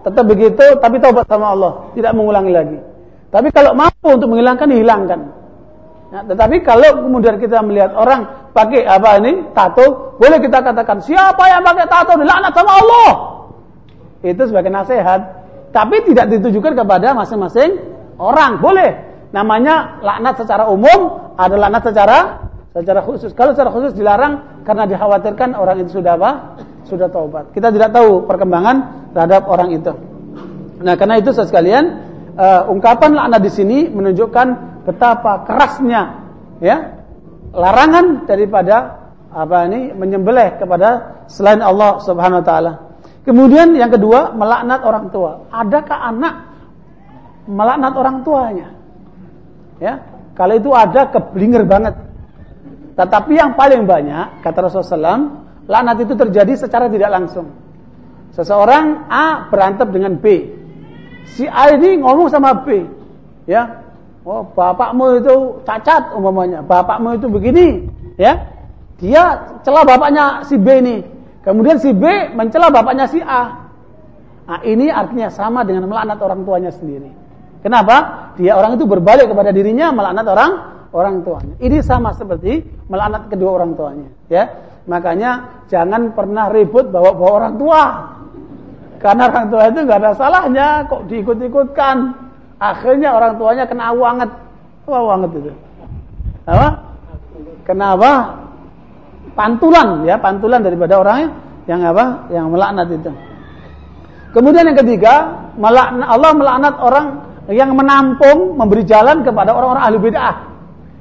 Tetap begitu tapi tobat sama Allah, tidak mengulangi lagi. Tapi kalau mampu untuk menghilangkan dihilangkan. Ya, tetapi kalau kemudian kita melihat orang pakai apa ini tato, boleh kita katakan siapa yang pakai tato dilaknat sama Allah. Itu sebagai nasihat. Tapi tidak ditujukan kepada masing-masing orang. Boleh. Namanya laknat secara umum, ada laknat secara secara khusus. Kalau secara khusus dilarang karena dikhawatirkan orang itu sudah apa? Sudah taubat. Kita tidak tahu perkembangan terhadap orang itu. Nah, karena itu sekalian uh, ungkapan laknat di sini menunjukkan betapa kerasnya ya larangan daripada apa ini menyembelih kepada selain Allah Subhanahu wa taala. Kemudian yang kedua, melaknat orang tua. Adakah anak melaknat orang tuanya? Ya, kalau itu ada keblinger banget. Tetapi yang paling banyak kata Rasulullah SAW, laknat itu terjadi secara tidak langsung. Seseorang A berantem dengan B. Si A ini ngomong sama B, ya, oh bapakmu itu cacat umpamanya, bapakmu itu begini, ya. Dia celah bapaknya si B ini. Kemudian si B mencela bapaknya si A. Nah, ini artinya sama dengan melaknat orang tuanya sendiri. Kenapa? Dia orang itu berbalik kepada dirinya melaknat orang orang tuanya. Ini sama seperti melaknat kedua orang tuanya, ya. Makanya jangan pernah ribut bawa-bawa orang tua. Karena orang tua itu nggak ada salahnya kok diikut-ikutkan. Akhirnya orang tuanya kena wanget. Apa wanget itu? Apa? Kenapa? pantulan ya, pantulan daripada orang yang apa? Yang melaknat itu. Kemudian yang ketiga, melaknat, Allah melaknat orang yang menampung, memberi jalan kepada orang-orang ahli bid'ah.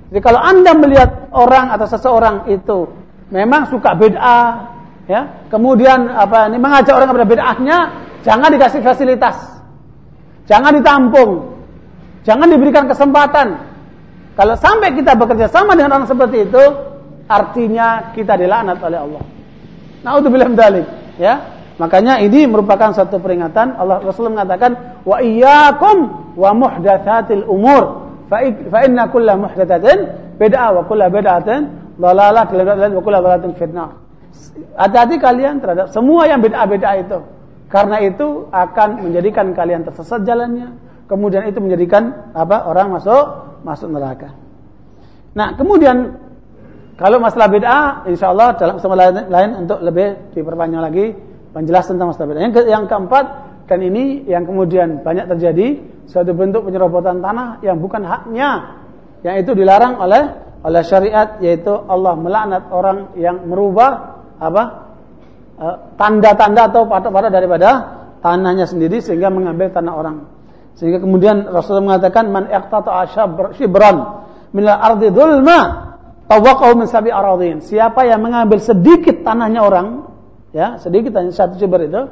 Jadi kalau Anda melihat orang atau seseorang itu memang suka bid'ah, ya, kemudian apa ini mengajak orang kepada bid'ahnya, jangan dikasih fasilitas. Jangan ditampung. Jangan diberikan kesempatan. Kalau sampai kita bekerja sama dengan orang seperti itu, artinya kita dilaknat oleh Allah. Nauzubillah dzalik, ya. Makanya ini merupakan satu peringatan Allah Rasulullah mengatakan wa iyyakum wa muhdatsatil umur fa inna kulla muhdatsatin bid'ah wa kulla bid'atin dhalalah wa kulla dhalalatin fitnah. Hati-hati kalian terhadap semua yang bid'ah-bid'ah itu. Karena itu akan menjadikan kalian tersesat jalannya, kemudian itu menjadikan apa? orang masuk masuk neraka. Nah, kemudian kalau masalah bid'ah, insya Allah dalam kesempatan lain, untuk lebih diperpanjang lagi penjelasan tentang masalah bid'ah. Yang, ke, yang keempat, dan ini yang kemudian banyak terjadi, suatu bentuk penyerobotan tanah yang bukan haknya, yang itu dilarang oleh oleh syariat, yaitu Allah melaknat orang yang merubah apa e, tanda-tanda atau patok-patok daripada tanahnya sendiri sehingga mengambil tanah orang. Sehingga kemudian Rasulullah mengatakan man iqtata'a shibran min al-ardi dhulma Tawaqahu min sabi aradin. Siapa yang mengambil sedikit tanahnya orang, ya, sedikit hanya satu ciber itu,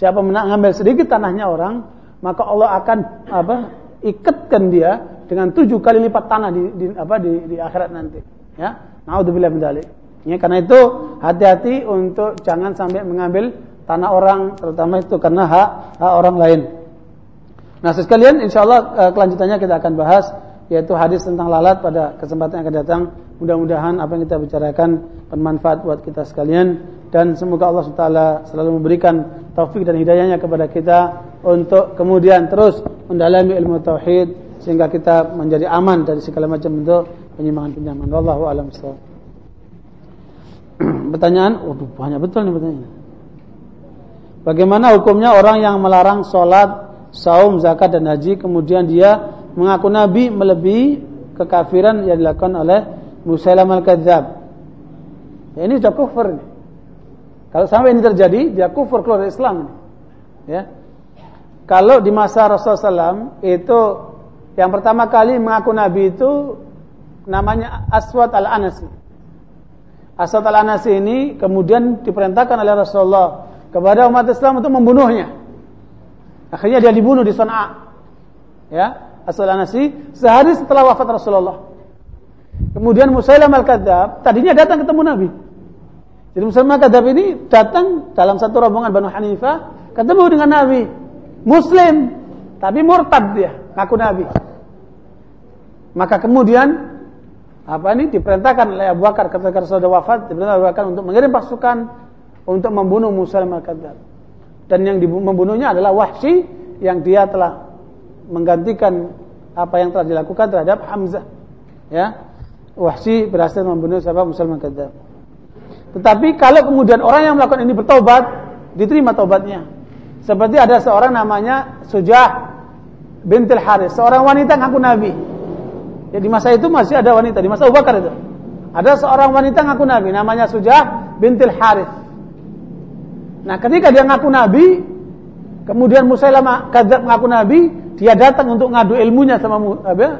siapa mengambil sedikit tanahnya orang, maka Allah akan apa? ikatkan dia dengan tujuh kali lipat tanah di, di apa di, di akhirat nanti. Ya, naudzubillah min dzalik. Ya, karena itu hati-hati untuk jangan sampai mengambil tanah orang, terutama itu karena hak hak orang lain. Nah, sekalian insyaallah eh, kelanjutannya kita akan bahas yaitu hadis tentang lalat pada kesempatan yang akan datang. Mudah-mudahan apa yang kita bicarakan bermanfaat buat kita sekalian dan semoga Allah SWT selalu memberikan taufik dan hidayahnya kepada kita untuk kemudian terus mendalami ilmu tauhid sehingga kita menjadi aman dari segala macam bentuk penyimpangan-penyimpangan. Wallahu a'lam *clears throat* Pertanyaan, waduh banyak betul nih pertanyaan. Bagaimana hukumnya orang yang melarang sholat, saum, zakat dan haji kemudian dia mengaku nabi melebihi kekafiran yang dilakukan oleh Musailam al-Kadzab. Ya, ini sudah kufur. Kalau sampai ini terjadi, dia kufur keluar Islam. Ya. Kalau di masa Rasulullah SAW itu yang pertama kali mengaku Nabi itu namanya Aswad al-Anasi. Aswad al-Anasi ini kemudian diperintahkan oleh Rasulullah kepada umat Islam untuk membunuhnya. Akhirnya dia dibunuh di Sana'a. Ya, Aswad al-Anasi sehari setelah wafat Rasulullah. Kemudian Musailam al-Kadzab tadinya datang ketemu Nabi. Jadi Musailam al-Kadzab ini datang dalam satu rombongan Banu Hanifah ketemu dengan Nabi. Muslim, tapi murtad dia, ngaku Nabi. Maka kemudian apa ini diperintahkan oleh Abu Bakar ketika Rasulullah wafat, diperintahkan Abu Bakar untuk mengirim pasukan untuk membunuh Musailam al-Kadzab. Dan yang membunuhnya adalah Wahsy yang dia telah menggantikan apa yang telah dilakukan terhadap Hamzah. Ya, Wahsy berhasil membunuh sahabat Muslim kadzab. Tetapi kalau kemudian orang yang melakukan ini bertobat, diterima tobatnya. Seperti ada seorang namanya Sujah bintil Haris, seorang wanita ngaku nabi. Ya di masa itu masih ada wanita, di masa Abu Bakar itu. Ada seorang wanita ngaku nabi namanya Sujah bintil Haris. Nah, ketika dia ngaku nabi, kemudian Musailamah kadzab ngaku nabi, dia datang untuk ngadu ilmunya sama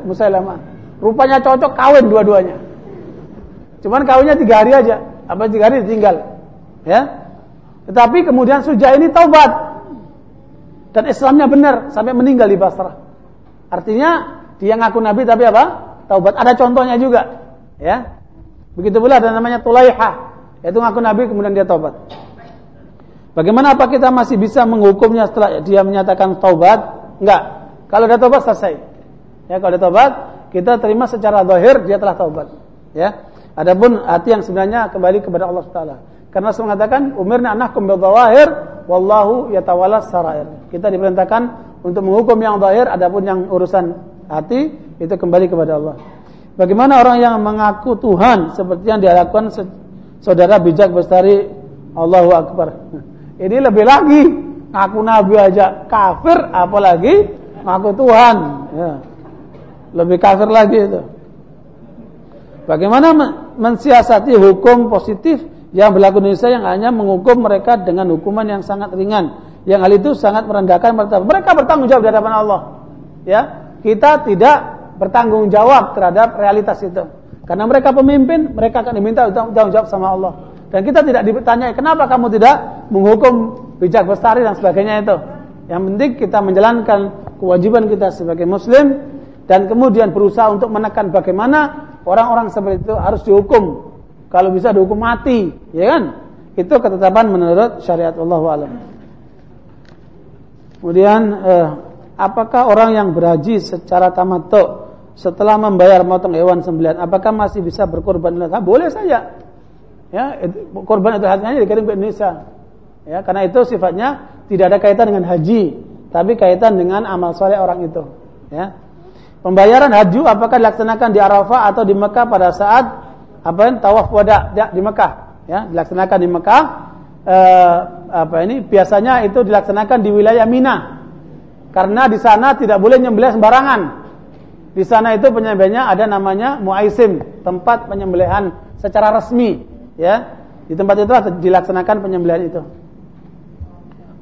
Musailamah. Rupanya cocok kawin dua-duanya. Cuman kawinnya tiga hari aja. Apa tiga hari ditinggal. Ya. Tetapi kemudian Suja ini taubat. Dan Islamnya benar sampai meninggal di Basrah. Artinya dia ngaku nabi tapi apa? Taubat. Ada contohnya juga. Ya. Begitu pula ada namanya Tulaiha. Yaitu ngaku nabi kemudian dia taubat. Bagaimana apa kita masih bisa menghukumnya setelah dia menyatakan taubat? Enggak. Kalau dia taubat selesai. Ya, kalau dia taubat, kita terima secara zahir dia telah taubat. Ya. Adapun hati yang sebenarnya kembali kepada Allah Taala. Karena Rasul mengatakan, "Umirna anahkum bil zawahir wallahu yatawalla sarair." Kita diperintahkan untuk menghukum yang zahir adapun yang urusan hati itu kembali kepada Allah. Bagaimana orang yang mengaku Tuhan seperti yang dilakukan saudara bijak bestari Allahu Akbar. *laughs* Ini lebih lagi ngaku nabi aja kafir apalagi ngaku Tuhan. Ya. Lebih kafir lagi itu. Bagaimana mensiasati hukum positif yang berlaku di Indonesia yang hanya menghukum mereka dengan hukuman yang sangat ringan. Yang hal itu sangat merendahkan mereka. Mereka bertanggung jawab di hadapan Allah. Ya, kita tidak bertanggung jawab terhadap realitas itu. Karena mereka pemimpin, mereka akan diminta tanggung jawab sama Allah. Dan kita tidak ditanya kenapa kamu tidak menghukum bijak bestari dan sebagainya itu. Yang penting kita menjalankan kewajiban kita sebagai muslim dan kemudian berusaha untuk menekan bagaimana orang-orang seperti itu harus dihukum. Kalau bisa dihukum mati, ya kan? Itu ketetapan menurut syariat Allah alam. Kemudian eh, apakah orang yang berhaji secara tamattu setelah membayar motong hewan sembelihan apakah masih bisa berkorban? Nah, boleh saja. Ya korban itu hasilnya dikirim ke Indonesia. Ya karena itu sifatnya tidak ada kaitan dengan haji tapi kaitan dengan amal soleh orang itu. Ya. Pembayaran haji apakah dilaksanakan di Arafah atau di Mekah pada saat apa yang tawaf wada? Ya, di Mekah. Ya dilaksanakan di Mekah. Eh, apa ini biasanya itu dilaksanakan di wilayah Mina karena di sana tidak boleh nyembelih sembarangan di sana itu penyembelihnya ada namanya muaisim, tempat penyembelihan secara resmi, ya. Di tempat itu dilaksanakan penyembelihan itu.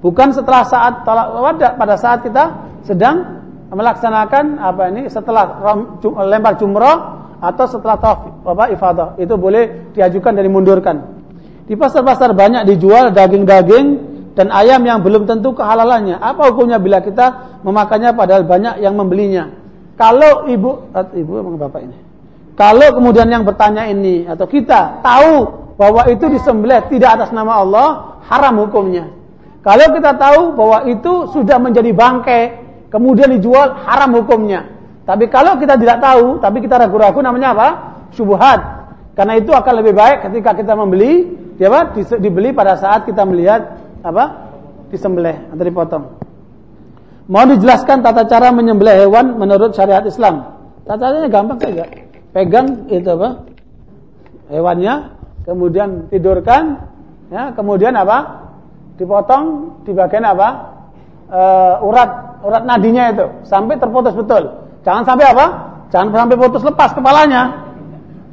Bukan setelah saat wadah pada saat kita sedang melaksanakan apa ini setelah lempar jumroh atau setelah tawaf apa ifadah itu boleh diajukan dan dimundurkan. Di pasar-pasar banyak dijual daging-daging dan ayam yang belum tentu kehalalannya. Apa hukumnya bila kita memakannya padahal banyak yang membelinya? Kalau ibu atau ibu emang bapak ini. Kalau kemudian yang bertanya ini atau kita tahu bahwa itu disembelih tidak atas nama Allah, haram hukumnya. Kalau kita tahu bahwa itu sudah menjadi bangkai, kemudian dijual, haram hukumnya. Tapi kalau kita tidak tahu, tapi kita ragu-ragu namanya apa? Syubhat. Karena itu akan lebih baik ketika kita membeli, ya apa? dibeli pada saat kita melihat apa? disembelih atau dipotong. Mau dijelaskan tata cara menyembelih hewan menurut syariat Islam. Tata caranya gampang saja. Pegang itu apa? Hewannya, kemudian tidurkan, ya, kemudian apa? Dipotong di bagian apa? E, urat urat nadinya itu sampai terputus betul. Jangan sampai apa? Jangan sampai putus lepas kepalanya.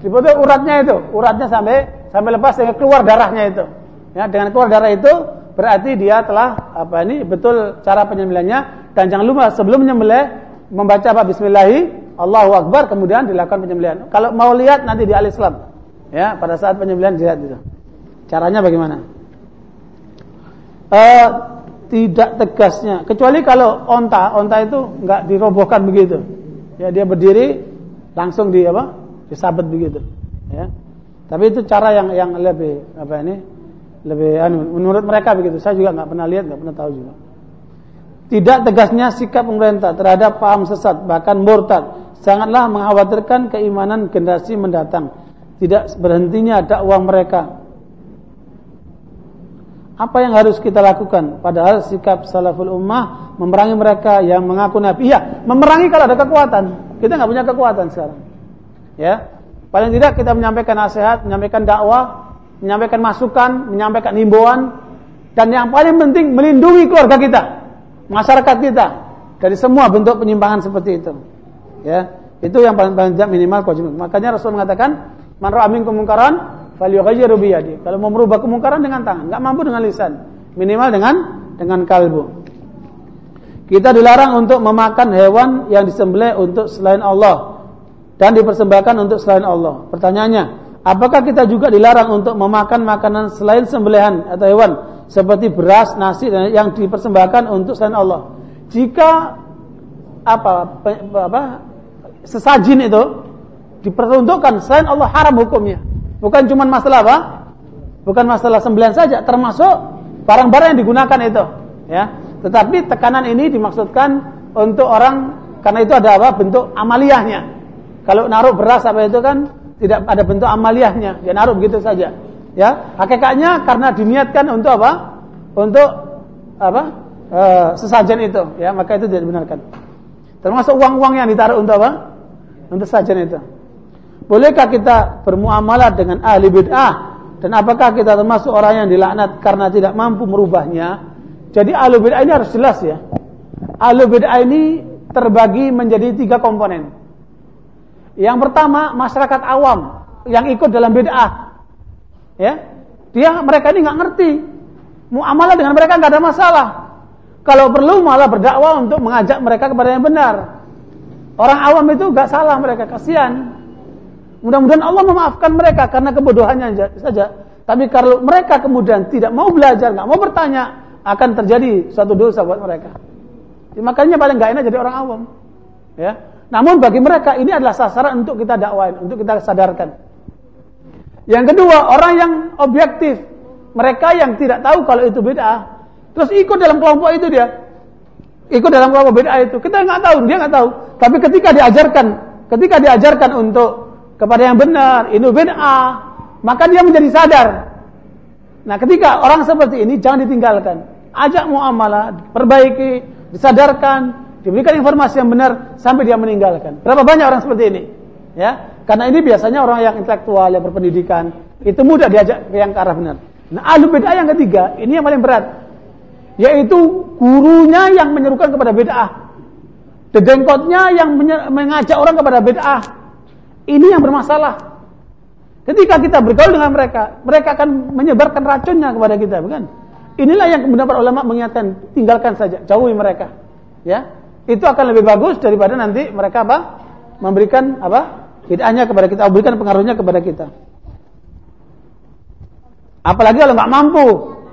Dipotong uratnya itu, uratnya sampai sampai lepas sehingga keluar darahnya itu. Ya, dengan keluar darah itu berarti dia telah apa ini betul cara penyembelihannya dan jangan lupa sebelum menyembelih membaca apa bismillahi Allahu akbar kemudian dilakukan penyembelihan. Kalau mau lihat nanti di al-Islam. Ya, pada saat penyembelihan dilihat itu. Caranya bagaimana? Uh, tidak tegasnya kecuali kalau onta onta itu nggak dirobohkan begitu ya dia berdiri langsung di apa disabet begitu ya tapi itu cara yang yang lebih apa ini lebih anu, menurut mereka begitu saya juga nggak pernah lihat nggak pernah tahu juga tidak tegasnya sikap pemerintah terhadap paham sesat bahkan murtad sangatlah mengkhawatirkan keimanan generasi mendatang. Tidak berhentinya dakwah mereka. Apa yang harus kita lakukan? Padahal sikap salaful ummah memerangi mereka yang mengaku nabi. Ya, memerangi kalau ada kekuatan. Kita nggak punya kekuatan sekarang. Ya, paling tidak kita menyampaikan nasihat, menyampaikan dakwah, menyampaikan masukan, menyampaikan himbauan, dan yang paling penting melindungi keluarga kita masyarakat kita dari semua bentuk penyimpangan seperti itu. Ya, itu yang paling banyak minimal kewajiban. Makanya Rasul mengatakan, "Man ra'a minkum munkaran falyughayyiru bi yadi." Kalau mau merubah kemungkaran dengan tangan, enggak mampu dengan lisan, minimal dengan dengan kalbu. Kita dilarang untuk memakan hewan yang disembelih untuk selain Allah. dan dipersembahkan untuk selain Allah. Pertanyaannya, apakah kita juga dilarang untuk memakan makanan selain sembelihan atau hewan seperti beras, nasi dan yang dipersembahkan untuk selain Allah? Jika apa apa sesajin itu diperuntukkan selain Allah haram hukumnya. Bukan cuma masalah apa? Bukan masalah sembelihan saja, termasuk barang-barang yang digunakan itu, ya. Tetapi tekanan ini dimaksudkan untuk orang karena itu ada apa? bentuk amaliyahnya. Kalau naruh beras apa itu kan tidak ada bentuk amaliyahnya, dia naruh begitu saja. Ya, hakikatnya karena diniatkan untuk apa? Untuk apa? E, sesajen itu, ya, maka itu tidak dibenarkan. Termasuk uang-uang yang ditaruh untuk apa? Untuk sesajen itu. Bolehkah kita bermuamalah dengan ahli bid'ah? Dan apakah kita termasuk orang yang dilaknat karena tidak mampu merubahnya? Jadi ahli bid'ah ini harus jelas ya. Ahli bid'ah ini terbagi menjadi tiga komponen. Yang pertama masyarakat awam yang ikut dalam bid'ah. Ya, dia mereka ini nggak ngerti. Muamalah dengan mereka nggak ada masalah. Kalau perlu malah berdakwah untuk mengajak mereka kepada yang benar. Orang awam itu nggak salah mereka kasihan. Mudah-mudahan Allah memaafkan mereka karena kebodohannya saja. Tapi kalau mereka kemudian tidak mau belajar, nggak mau bertanya, akan terjadi suatu dosa buat mereka. Ya, makanya paling nggak enak jadi orang awam. Ya. Namun bagi mereka ini adalah sasaran untuk kita dakwain, untuk kita sadarkan. Yang kedua, orang yang objektif, mereka yang tidak tahu kalau itu beda, terus ikut dalam kelompok itu dia, ikut dalam kelompok beda itu. Kita nggak tahu, dia nggak tahu. Tapi ketika diajarkan, ketika diajarkan untuk kepada yang benar, ini beda, maka dia menjadi sadar. Nah, ketika orang seperti ini jangan ditinggalkan ajak muamalah, perbaiki, disadarkan, diberikan informasi yang benar sampai dia meninggalkan. Berapa banyak orang seperti ini? Ya, karena ini biasanya orang yang intelektual, yang berpendidikan, itu mudah diajak ke yang ke arah benar. Nah, ahlu bid'ah yang ketiga, ini yang paling berat. Yaitu gurunya yang menyerukan kepada bid'ah. Dedengkotnya yang mengajak orang kepada bid'ah. Ini yang bermasalah. Ketika kita bergaul dengan mereka, mereka akan menyebarkan racunnya kepada kita, bukan? Inilah yang kemudian para ulama mengingatkan, tinggalkan saja, jauhi mereka. Ya, itu akan lebih bagus daripada nanti mereka apa? Memberikan apa? Bid'ahnya kepada kita, memberikan pengaruhnya kepada kita. Apalagi kalau nggak mampu,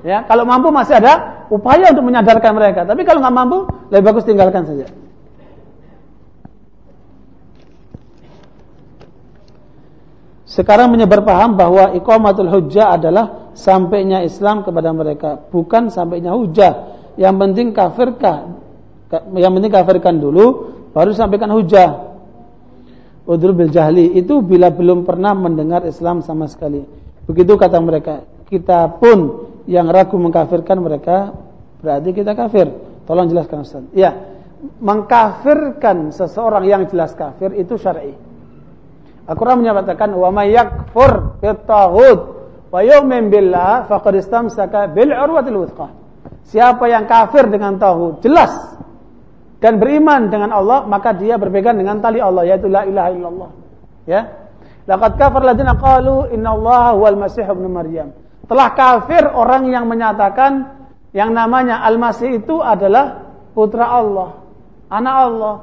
ya. Kalau mampu masih ada upaya untuk menyadarkan mereka. Tapi kalau nggak mampu, lebih bagus tinggalkan saja. Sekarang menyebar paham bahwa iqamatul hujjah adalah sampainya Islam kepada mereka, bukan sampainya hujjah. Yang penting kafirkah? Yang penting kafirkan dulu, baru sampaikan hujjah. Udrul bil jahli itu bila belum pernah mendengar Islam sama sekali. Begitu kata mereka. Kita pun yang ragu mengkafirkan mereka berarti kita kafir. Tolong jelaskan Ustaz. Ya, mengkafirkan seseorang yang jelas kafir itu syar'i. Al-Quran menyatakan wa may yakfur bitaghut wa yu'min billah faqad istamsaka bil urwatil. Siapa yang kafir dengan tauhid jelas dan beriman dengan Allah maka dia berpegang dengan tali Allah yaitu la ilaha illallah. Ya. Laqad kafar ladina qalu innallaha huwal masih ibnu maryam. Telah kafir orang yang menyatakan yang namanya Al-Masih itu adalah putra Allah, anak Allah.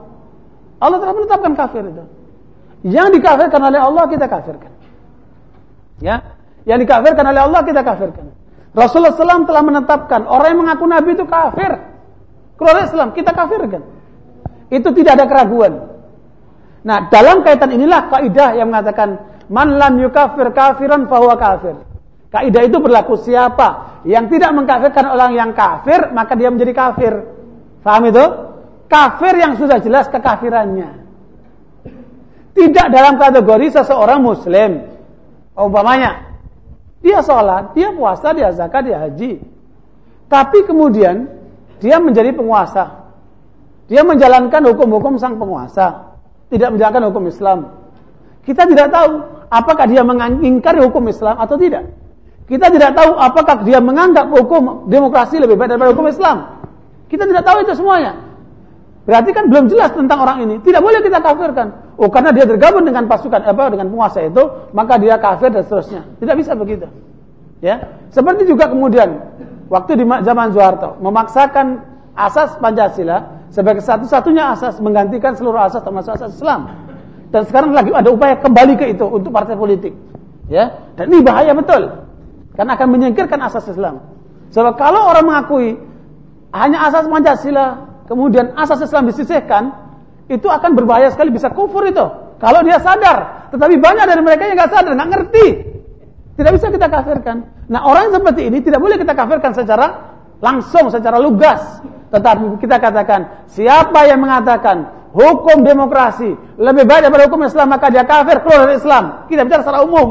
Allah telah menetapkan kafir itu. Yang dikafirkan oleh Allah kita kafirkan. Ya, yang dikafirkan oleh Allah kita kafirkan. Rasulullah SAW telah menetapkan orang yang mengaku Nabi itu kafir. Keluar Islam kita kafirkan. Itu tidak ada keraguan. Nah, dalam kaitan inilah kaidah yang mengatakan man lam yukafir kafiran fahuwa kafir. Kaidah itu berlaku siapa yang tidak mengkafirkan orang yang kafir, maka dia menjadi kafir. Faham itu? Kafir yang sudah jelas kekafirannya. Tidak dalam kategori seseorang muslim. Umpamanya, dia sholat, dia puasa, dia zakat, dia haji. Tapi kemudian, dia menjadi penguasa. Dia menjalankan hukum-hukum sang penguasa. Tidak menjalankan hukum Islam. Kita tidak tahu apakah dia mengingkari hukum Islam atau tidak. Kita tidak tahu apakah dia menganggap hukum demokrasi lebih baik daripada hukum Islam. Kita tidak tahu itu semuanya. Berarti kan belum jelas tentang orang ini. Tidak boleh kita kafirkan. Oh, karena dia tergabung dengan pasukan apa dengan penguasa itu, maka dia kafir dan seterusnya. Tidak bisa begitu. Ya. Seperti juga kemudian waktu di zaman Soeharto memaksakan asas Pancasila sebagai satu-satunya asas menggantikan seluruh asas termasuk asas Islam. Dan sekarang lagi ada upaya kembali ke itu untuk partai politik. Ya, dan ini bahaya betul. Karena akan menyingkirkan asas Islam. Sebab kalau orang mengakui hanya asas Pancasila, kemudian asas Islam disisihkan, itu akan berbahaya sekali bisa kufur itu. Kalau dia sadar, tetapi banyak dari mereka yang nggak sadar, nggak ngerti, tidak bisa kita kafirkan. Nah orang seperti ini tidak boleh kita kafirkan secara langsung, secara lugas. Tetapi kita katakan, siapa yang mengatakan hukum demokrasi lebih baik daripada hukum Islam maka dia kafir keluar dari Islam. Kita bicara secara umum.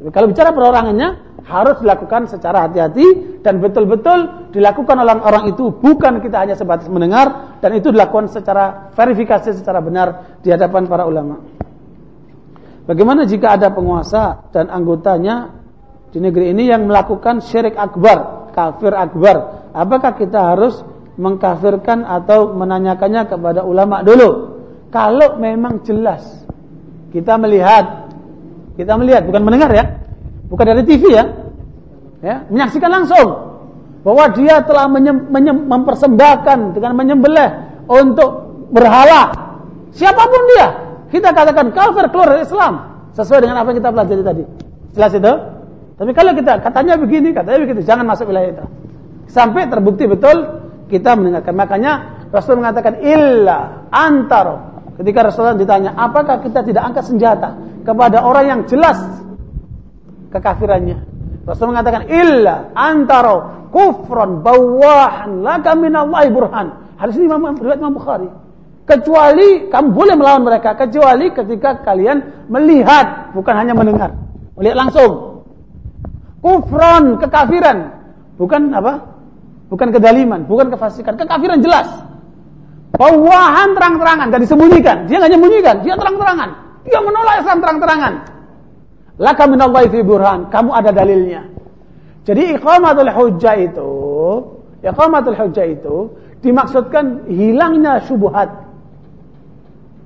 Tapi kalau bicara perorangannya harus dilakukan secara hati-hati dan betul-betul dilakukan oleh orang itu bukan kita hanya sebatas mendengar dan itu dilakukan secara verifikasi secara benar di hadapan para ulama. Bagaimana jika ada penguasa dan anggotanya di negeri ini yang melakukan syirik akbar, kafir akbar? Apakah kita harus mengkafirkan atau menanyakannya kepada ulama dulu? Kalau memang jelas kita melihat, kita melihat bukan mendengar ya, bukan dari TV ya, ya menyaksikan langsung bahwa dia telah menyem, menyem, mempersembahkan dengan menyembelih untuk berhala siapa pun dia kita katakan kafir keluar dari Islam sesuai dengan apa yang kita pelajari tadi. Jelas itu? Tapi kalau kita katanya begini, katanya begitu, jangan masuk wilayah itu. Sampai terbukti betul kita mendengarkan. Makanya Rasul mengatakan illa antaro. Ketika Rasulullah ditanya, apakah kita tidak angkat senjata kepada orang yang jelas kekafirannya? Rasul mengatakan illa antaro kufron bawahan laka minallahi burhan. Hadis ini Imam, Imam Bukhari. Kecuali kamu boleh melawan mereka kecuali ketika kalian melihat bukan hanya mendengar. Melihat langsung. Kufron, kekafiran. Bukan apa? Bukan kedaliman, bukan kefasikan, kekafiran jelas. Bawahan terang-terangan, gak disembunyikan. Dia gak menyembunyikan, dia terang-terangan. Dia menolak Islam terang-terangan. Laka minallahi fi burhan. Kamu ada dalilnya. Jadi iqamatul hujjah itu, iqamatul hujjah itu dimaksudkan hilangnya syubhat.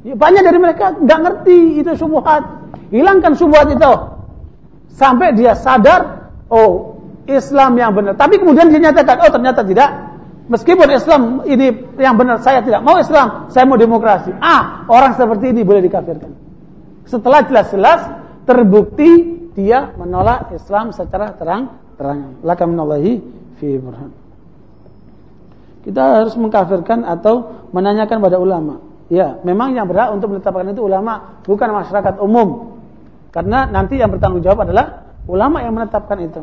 Ya, banyak dari mereka nggak ngerti itu subuhat. Hilangkan subuhat itu. Sampai dia sadar, oh Islam yang benar. Tapi kemudian dia nyatakan, oh ternyata tidak. Meskipun Islam ini yang benar, saya tidak mau Islam, saya mau demokrasi. Ah, orang seperti ini boleh dikafirkan. Setelah jelas-jelas terbukti dia menolak Islam secara terang-terangan. Laka minallahi fi burhan. Kita harus mengkafirkan atau menanyakan pada ulama. Ya, memang yang berhak untuk menetapkan itu ulama, bukan masyarakat umum. Karena nanti yang bertanggung jawab adalah ulama yang menetapkan itu.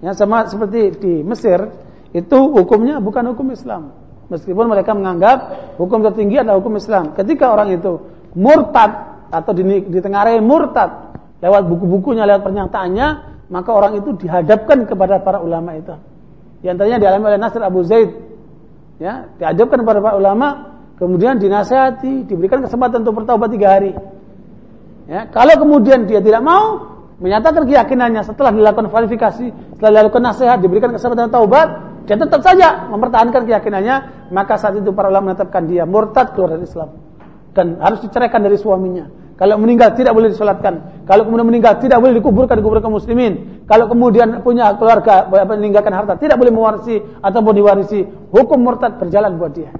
Ya, sama seperti di Mesir, itu hukumnya bukan hukum Islam. Meskipun mereka menganggap hukum tertinggi adalah hukum Islam. Ketika orang itu murtad atau ditengarai murtad lewat buku-bukunya, lewat pernyataannya, maka orang itu dihadapkan kepada para ulama itu. Yang antaranya dialami oleh Nasir Abu Zaid. Ya, dihadapkan kepada para ulama kemudian dinasehati, diberikan kesempatan untuk bertaubat tiga hari. Ya, kalau kemudian dia tidak mau menyatakan keyakinannya setelah dilakukan verifikasi, setelah dilakukan nasihat, diberikan kesempatan taubat, dia tetap saja mempertahankan keyakinannya, maka saat itu para ulama menetapkan dia murtad keluar dari Islam dan harus diceraikan dari suaminya. Kalau meninggal tidak boleh disolatkan. Kalau kemudian meninggal tidak boleh dikuburkan di kuburan muslimin. Kalau kemudian punya keluarga meninggalkan harta tidak boleh mewarisi ataupun diwarisi. Hukum murtad berjalan buat dia.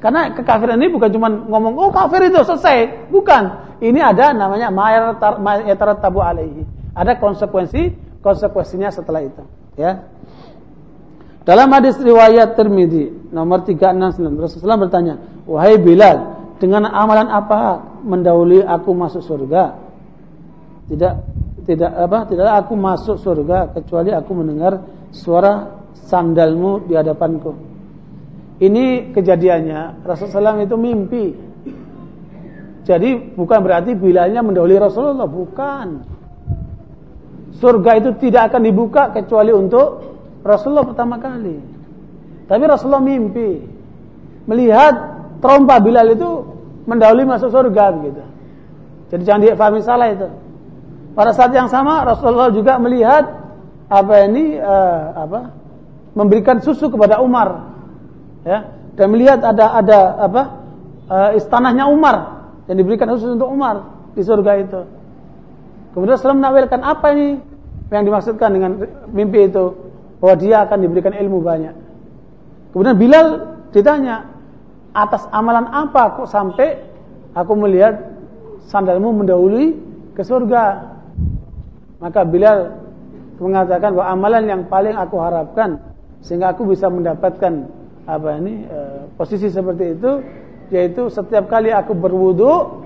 Karena kekafiran ini bukan cuma ngomong oh kafir itu selesai, bukan. Ini ada namanya mayar tabu alaihi. Ada konsekuensi konsekuensinya setelah itu, ya. Dalam hadis riwayat Tirmidzi nomor 369 Rasulullah bertanya, "Wahai Bilal, dengan amalan apa mendahului aku masuk surga?" Tidak tidak apa? Tidak aku masuk surga kecuali aku mendengar suara sandalmu di hadapanku. Ini kejadiannya Rasulullah SAW itu mimpi. Jadi bukan berarti bilalnya mendahului Rasulullah, bukan. Surga itu tidak akan dibuka kecuali untuk Rasulullah pertama kali. Tapi Rasulullah mimpi melihat trompa Bilal itu mendahului masuk surga begitu. Jadi jangan difahami salah itu. Pada saat yang sama Rasulullah juga melihat apa ini uh, apa memberikan susu kepada Umar ya dan melihat ada ada apa uh, istanahnya Umar yang diberikan khusus untuk Umar di surga itu. Kemudian Rasulullah menawarkan apa ini yang dimaksudkan dengan mimpi itu bahwa dia akan diberikan ilmu banyak. Kemudian Bilal ditanya atas amalan apa kok sampai aku melihat sandalmu mendahului ke surga. Maka Bilal mengatakan bahwa amalan yang paling aku harapkan sehingga aku bisa mendapatkan apa ini e, posisi seperti itu yaitu setiap kali aku berwudu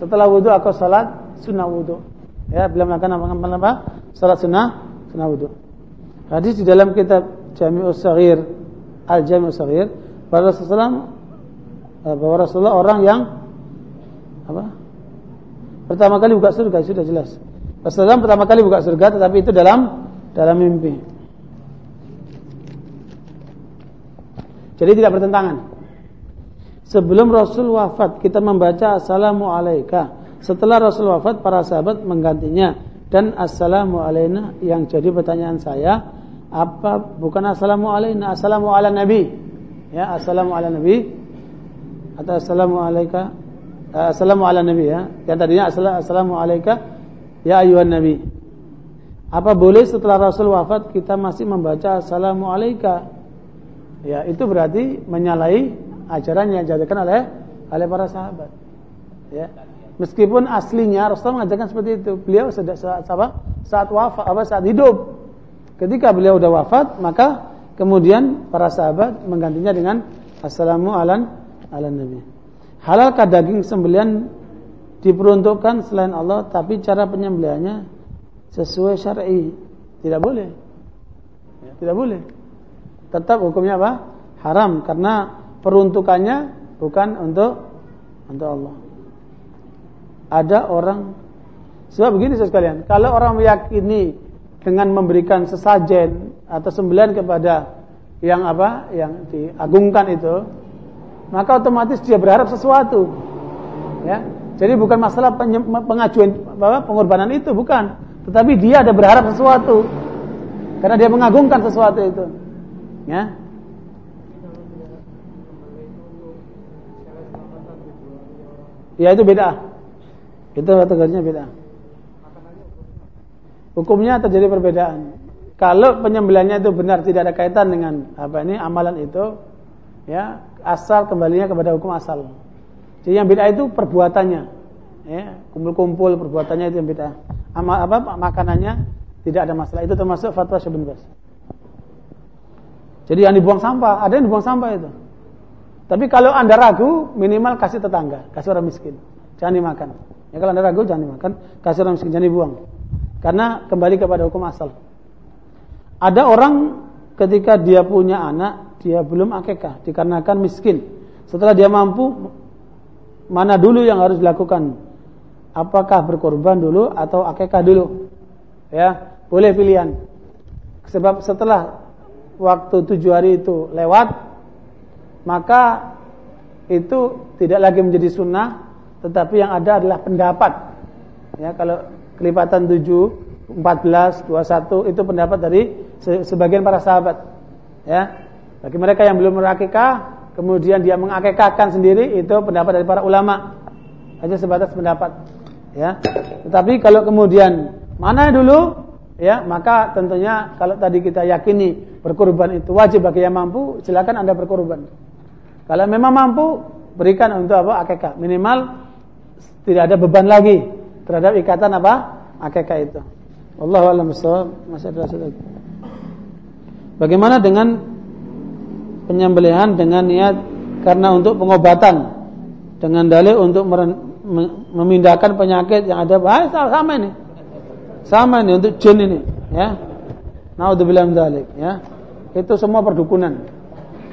setelah wudu aku salat sunnah wudu. Ya bila melakukan apa, apa, salat sunnah sunnah wudu. Hadis di dalam kitab Jami'us Saghir Al Jami'us Saghir bahwa Rasulullah eh, bahwa Rasulullah orang yang apa? Pertama kali buka surga sudah jelas. Rasulullah pertama kali buka surga tetapi itu dalam dalam mimpi. Jadi tidak bertentangan. Sebelum Rasul wafat kita membaca Assalamu alaika. Setelah Rasul wafat para sahabat menggantinya dan Assalamu alaina yang jadi pertanyaan saya apa bukan Assalamu alaina Assalamu ala Nabi ya Assalamu ala Nabi atau Assalamu alaika Assalamu ala Nabi ya yang tadinya Assalamu alaika Ya ayuhan Nabi. Apa boleh setelah Rasul wafat kita masih membaca Assalamu alaika? Ya, itu berarti menyalahi ajaran yang diajarkan oleh oleh para sahabat. Ya. Meskipun aslinya Rasul mengajarkan seperti itu. Beliau saat, saat, saat wafat apa saat hidup. Ketika beliau sudah wafat, maka kemudian para sahabat menggantinya dengan Assalamu ala Nabi. Halalkah daging sembelian diperuntukkan selain Allah tapi cara penyembelihannya sesuai syar'i tidak boleh tidak boleh tetap hukumnya apa? Haram. Karena peruntukannya bukan untuk untuk Allah. Ada orang sebab begini sekalian kalau orang meyakini dengan memberikan sesajen atau sembelian kepada yang apa? Yang diagungkan itu maka otomatis dia berharap sesuatu. Ya. Jadi bukan masalah pengajuan apa, pengorbanan itu bukan, tetapi dia ada berharap sesuatu. Karena dia mengagungkan sesuatu itu. Ya. Ya itu beda. Itu kategorinya beda. Hukumnya terjadi perbedaan. Kalau penyembelihannya itu benar tidak ada kaitan dengan apa ini amalan itu, ya asal kembalinya kepada hukum asal. Jadi yang beda itu perbuatannya. Ya, kumpul-kumpul perbuatannya itu yang beda. Ama apa makanannya tidak ada masalah. Itu termasuk fatwa Syekh. Jadi yang dibuang sampah, ada yang dibuang sampah itu. Tapi kalau Anda ragu, minimal kasih tetangga, kasih orang miskin. Jangan dimakan. Ya kalau Anda ragu jangan dimakan, kasih orang miskin jangan dibuang. Karena kembali kepada hukum asal. Ada orang ketika dia punya anak, dia belum akekah dikarenakan miskin. Setelah dia mampu mana dulu yang harus dilakukan? Apakah berkorban dulu atau akekah dulu? Ya, boleh pilihan. Sebab setelah waktu tujuh hari itu lewat, maka itu tidak lagi menjadi sunnah, tetapi yang ada adalah pendapat. Ya, kalau kelipatan tujuh, empat belas, dua satu itu pendapat dari sebagian para sahabat. Ya, bagi mereka yang belum merakikah, kemudian dia mengakekahkan sendiri itu pendapat dari para ulama hanya sebatas pendapat ya tetapi kalau kemudian mana dulu ya maka tentunya kalau tadi kita yakini berkorban itu wajib bagi yang mampu silakan anda berkorban. Kalau memang mampu berikan untuk apa? Akekah minimal tidak ada beban lagi terhadap ikatan apa? Akekah itu. Allah alam masih Bagaimana dengan penyembelihan dengan niat karena untuk pengobatan? Dengan dalil untuk memindahkan penyakit yang ada. Ah, sama ini. Sama ini untuk jin ini ya. Naudzubillah dzalik ya itu semua perdukunan.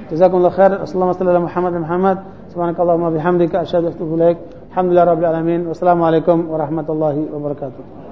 Jazakumullah khair. Assalamualaikum warahmatullahi Muhammad subhanakallahumma bihamdika asyhadu an la ilaha illa anta astaghfiruka wa atubu ilaik. Alhamdulillah rabbil alamin. Wassalamualaikum warahmatullahi wabarakatuh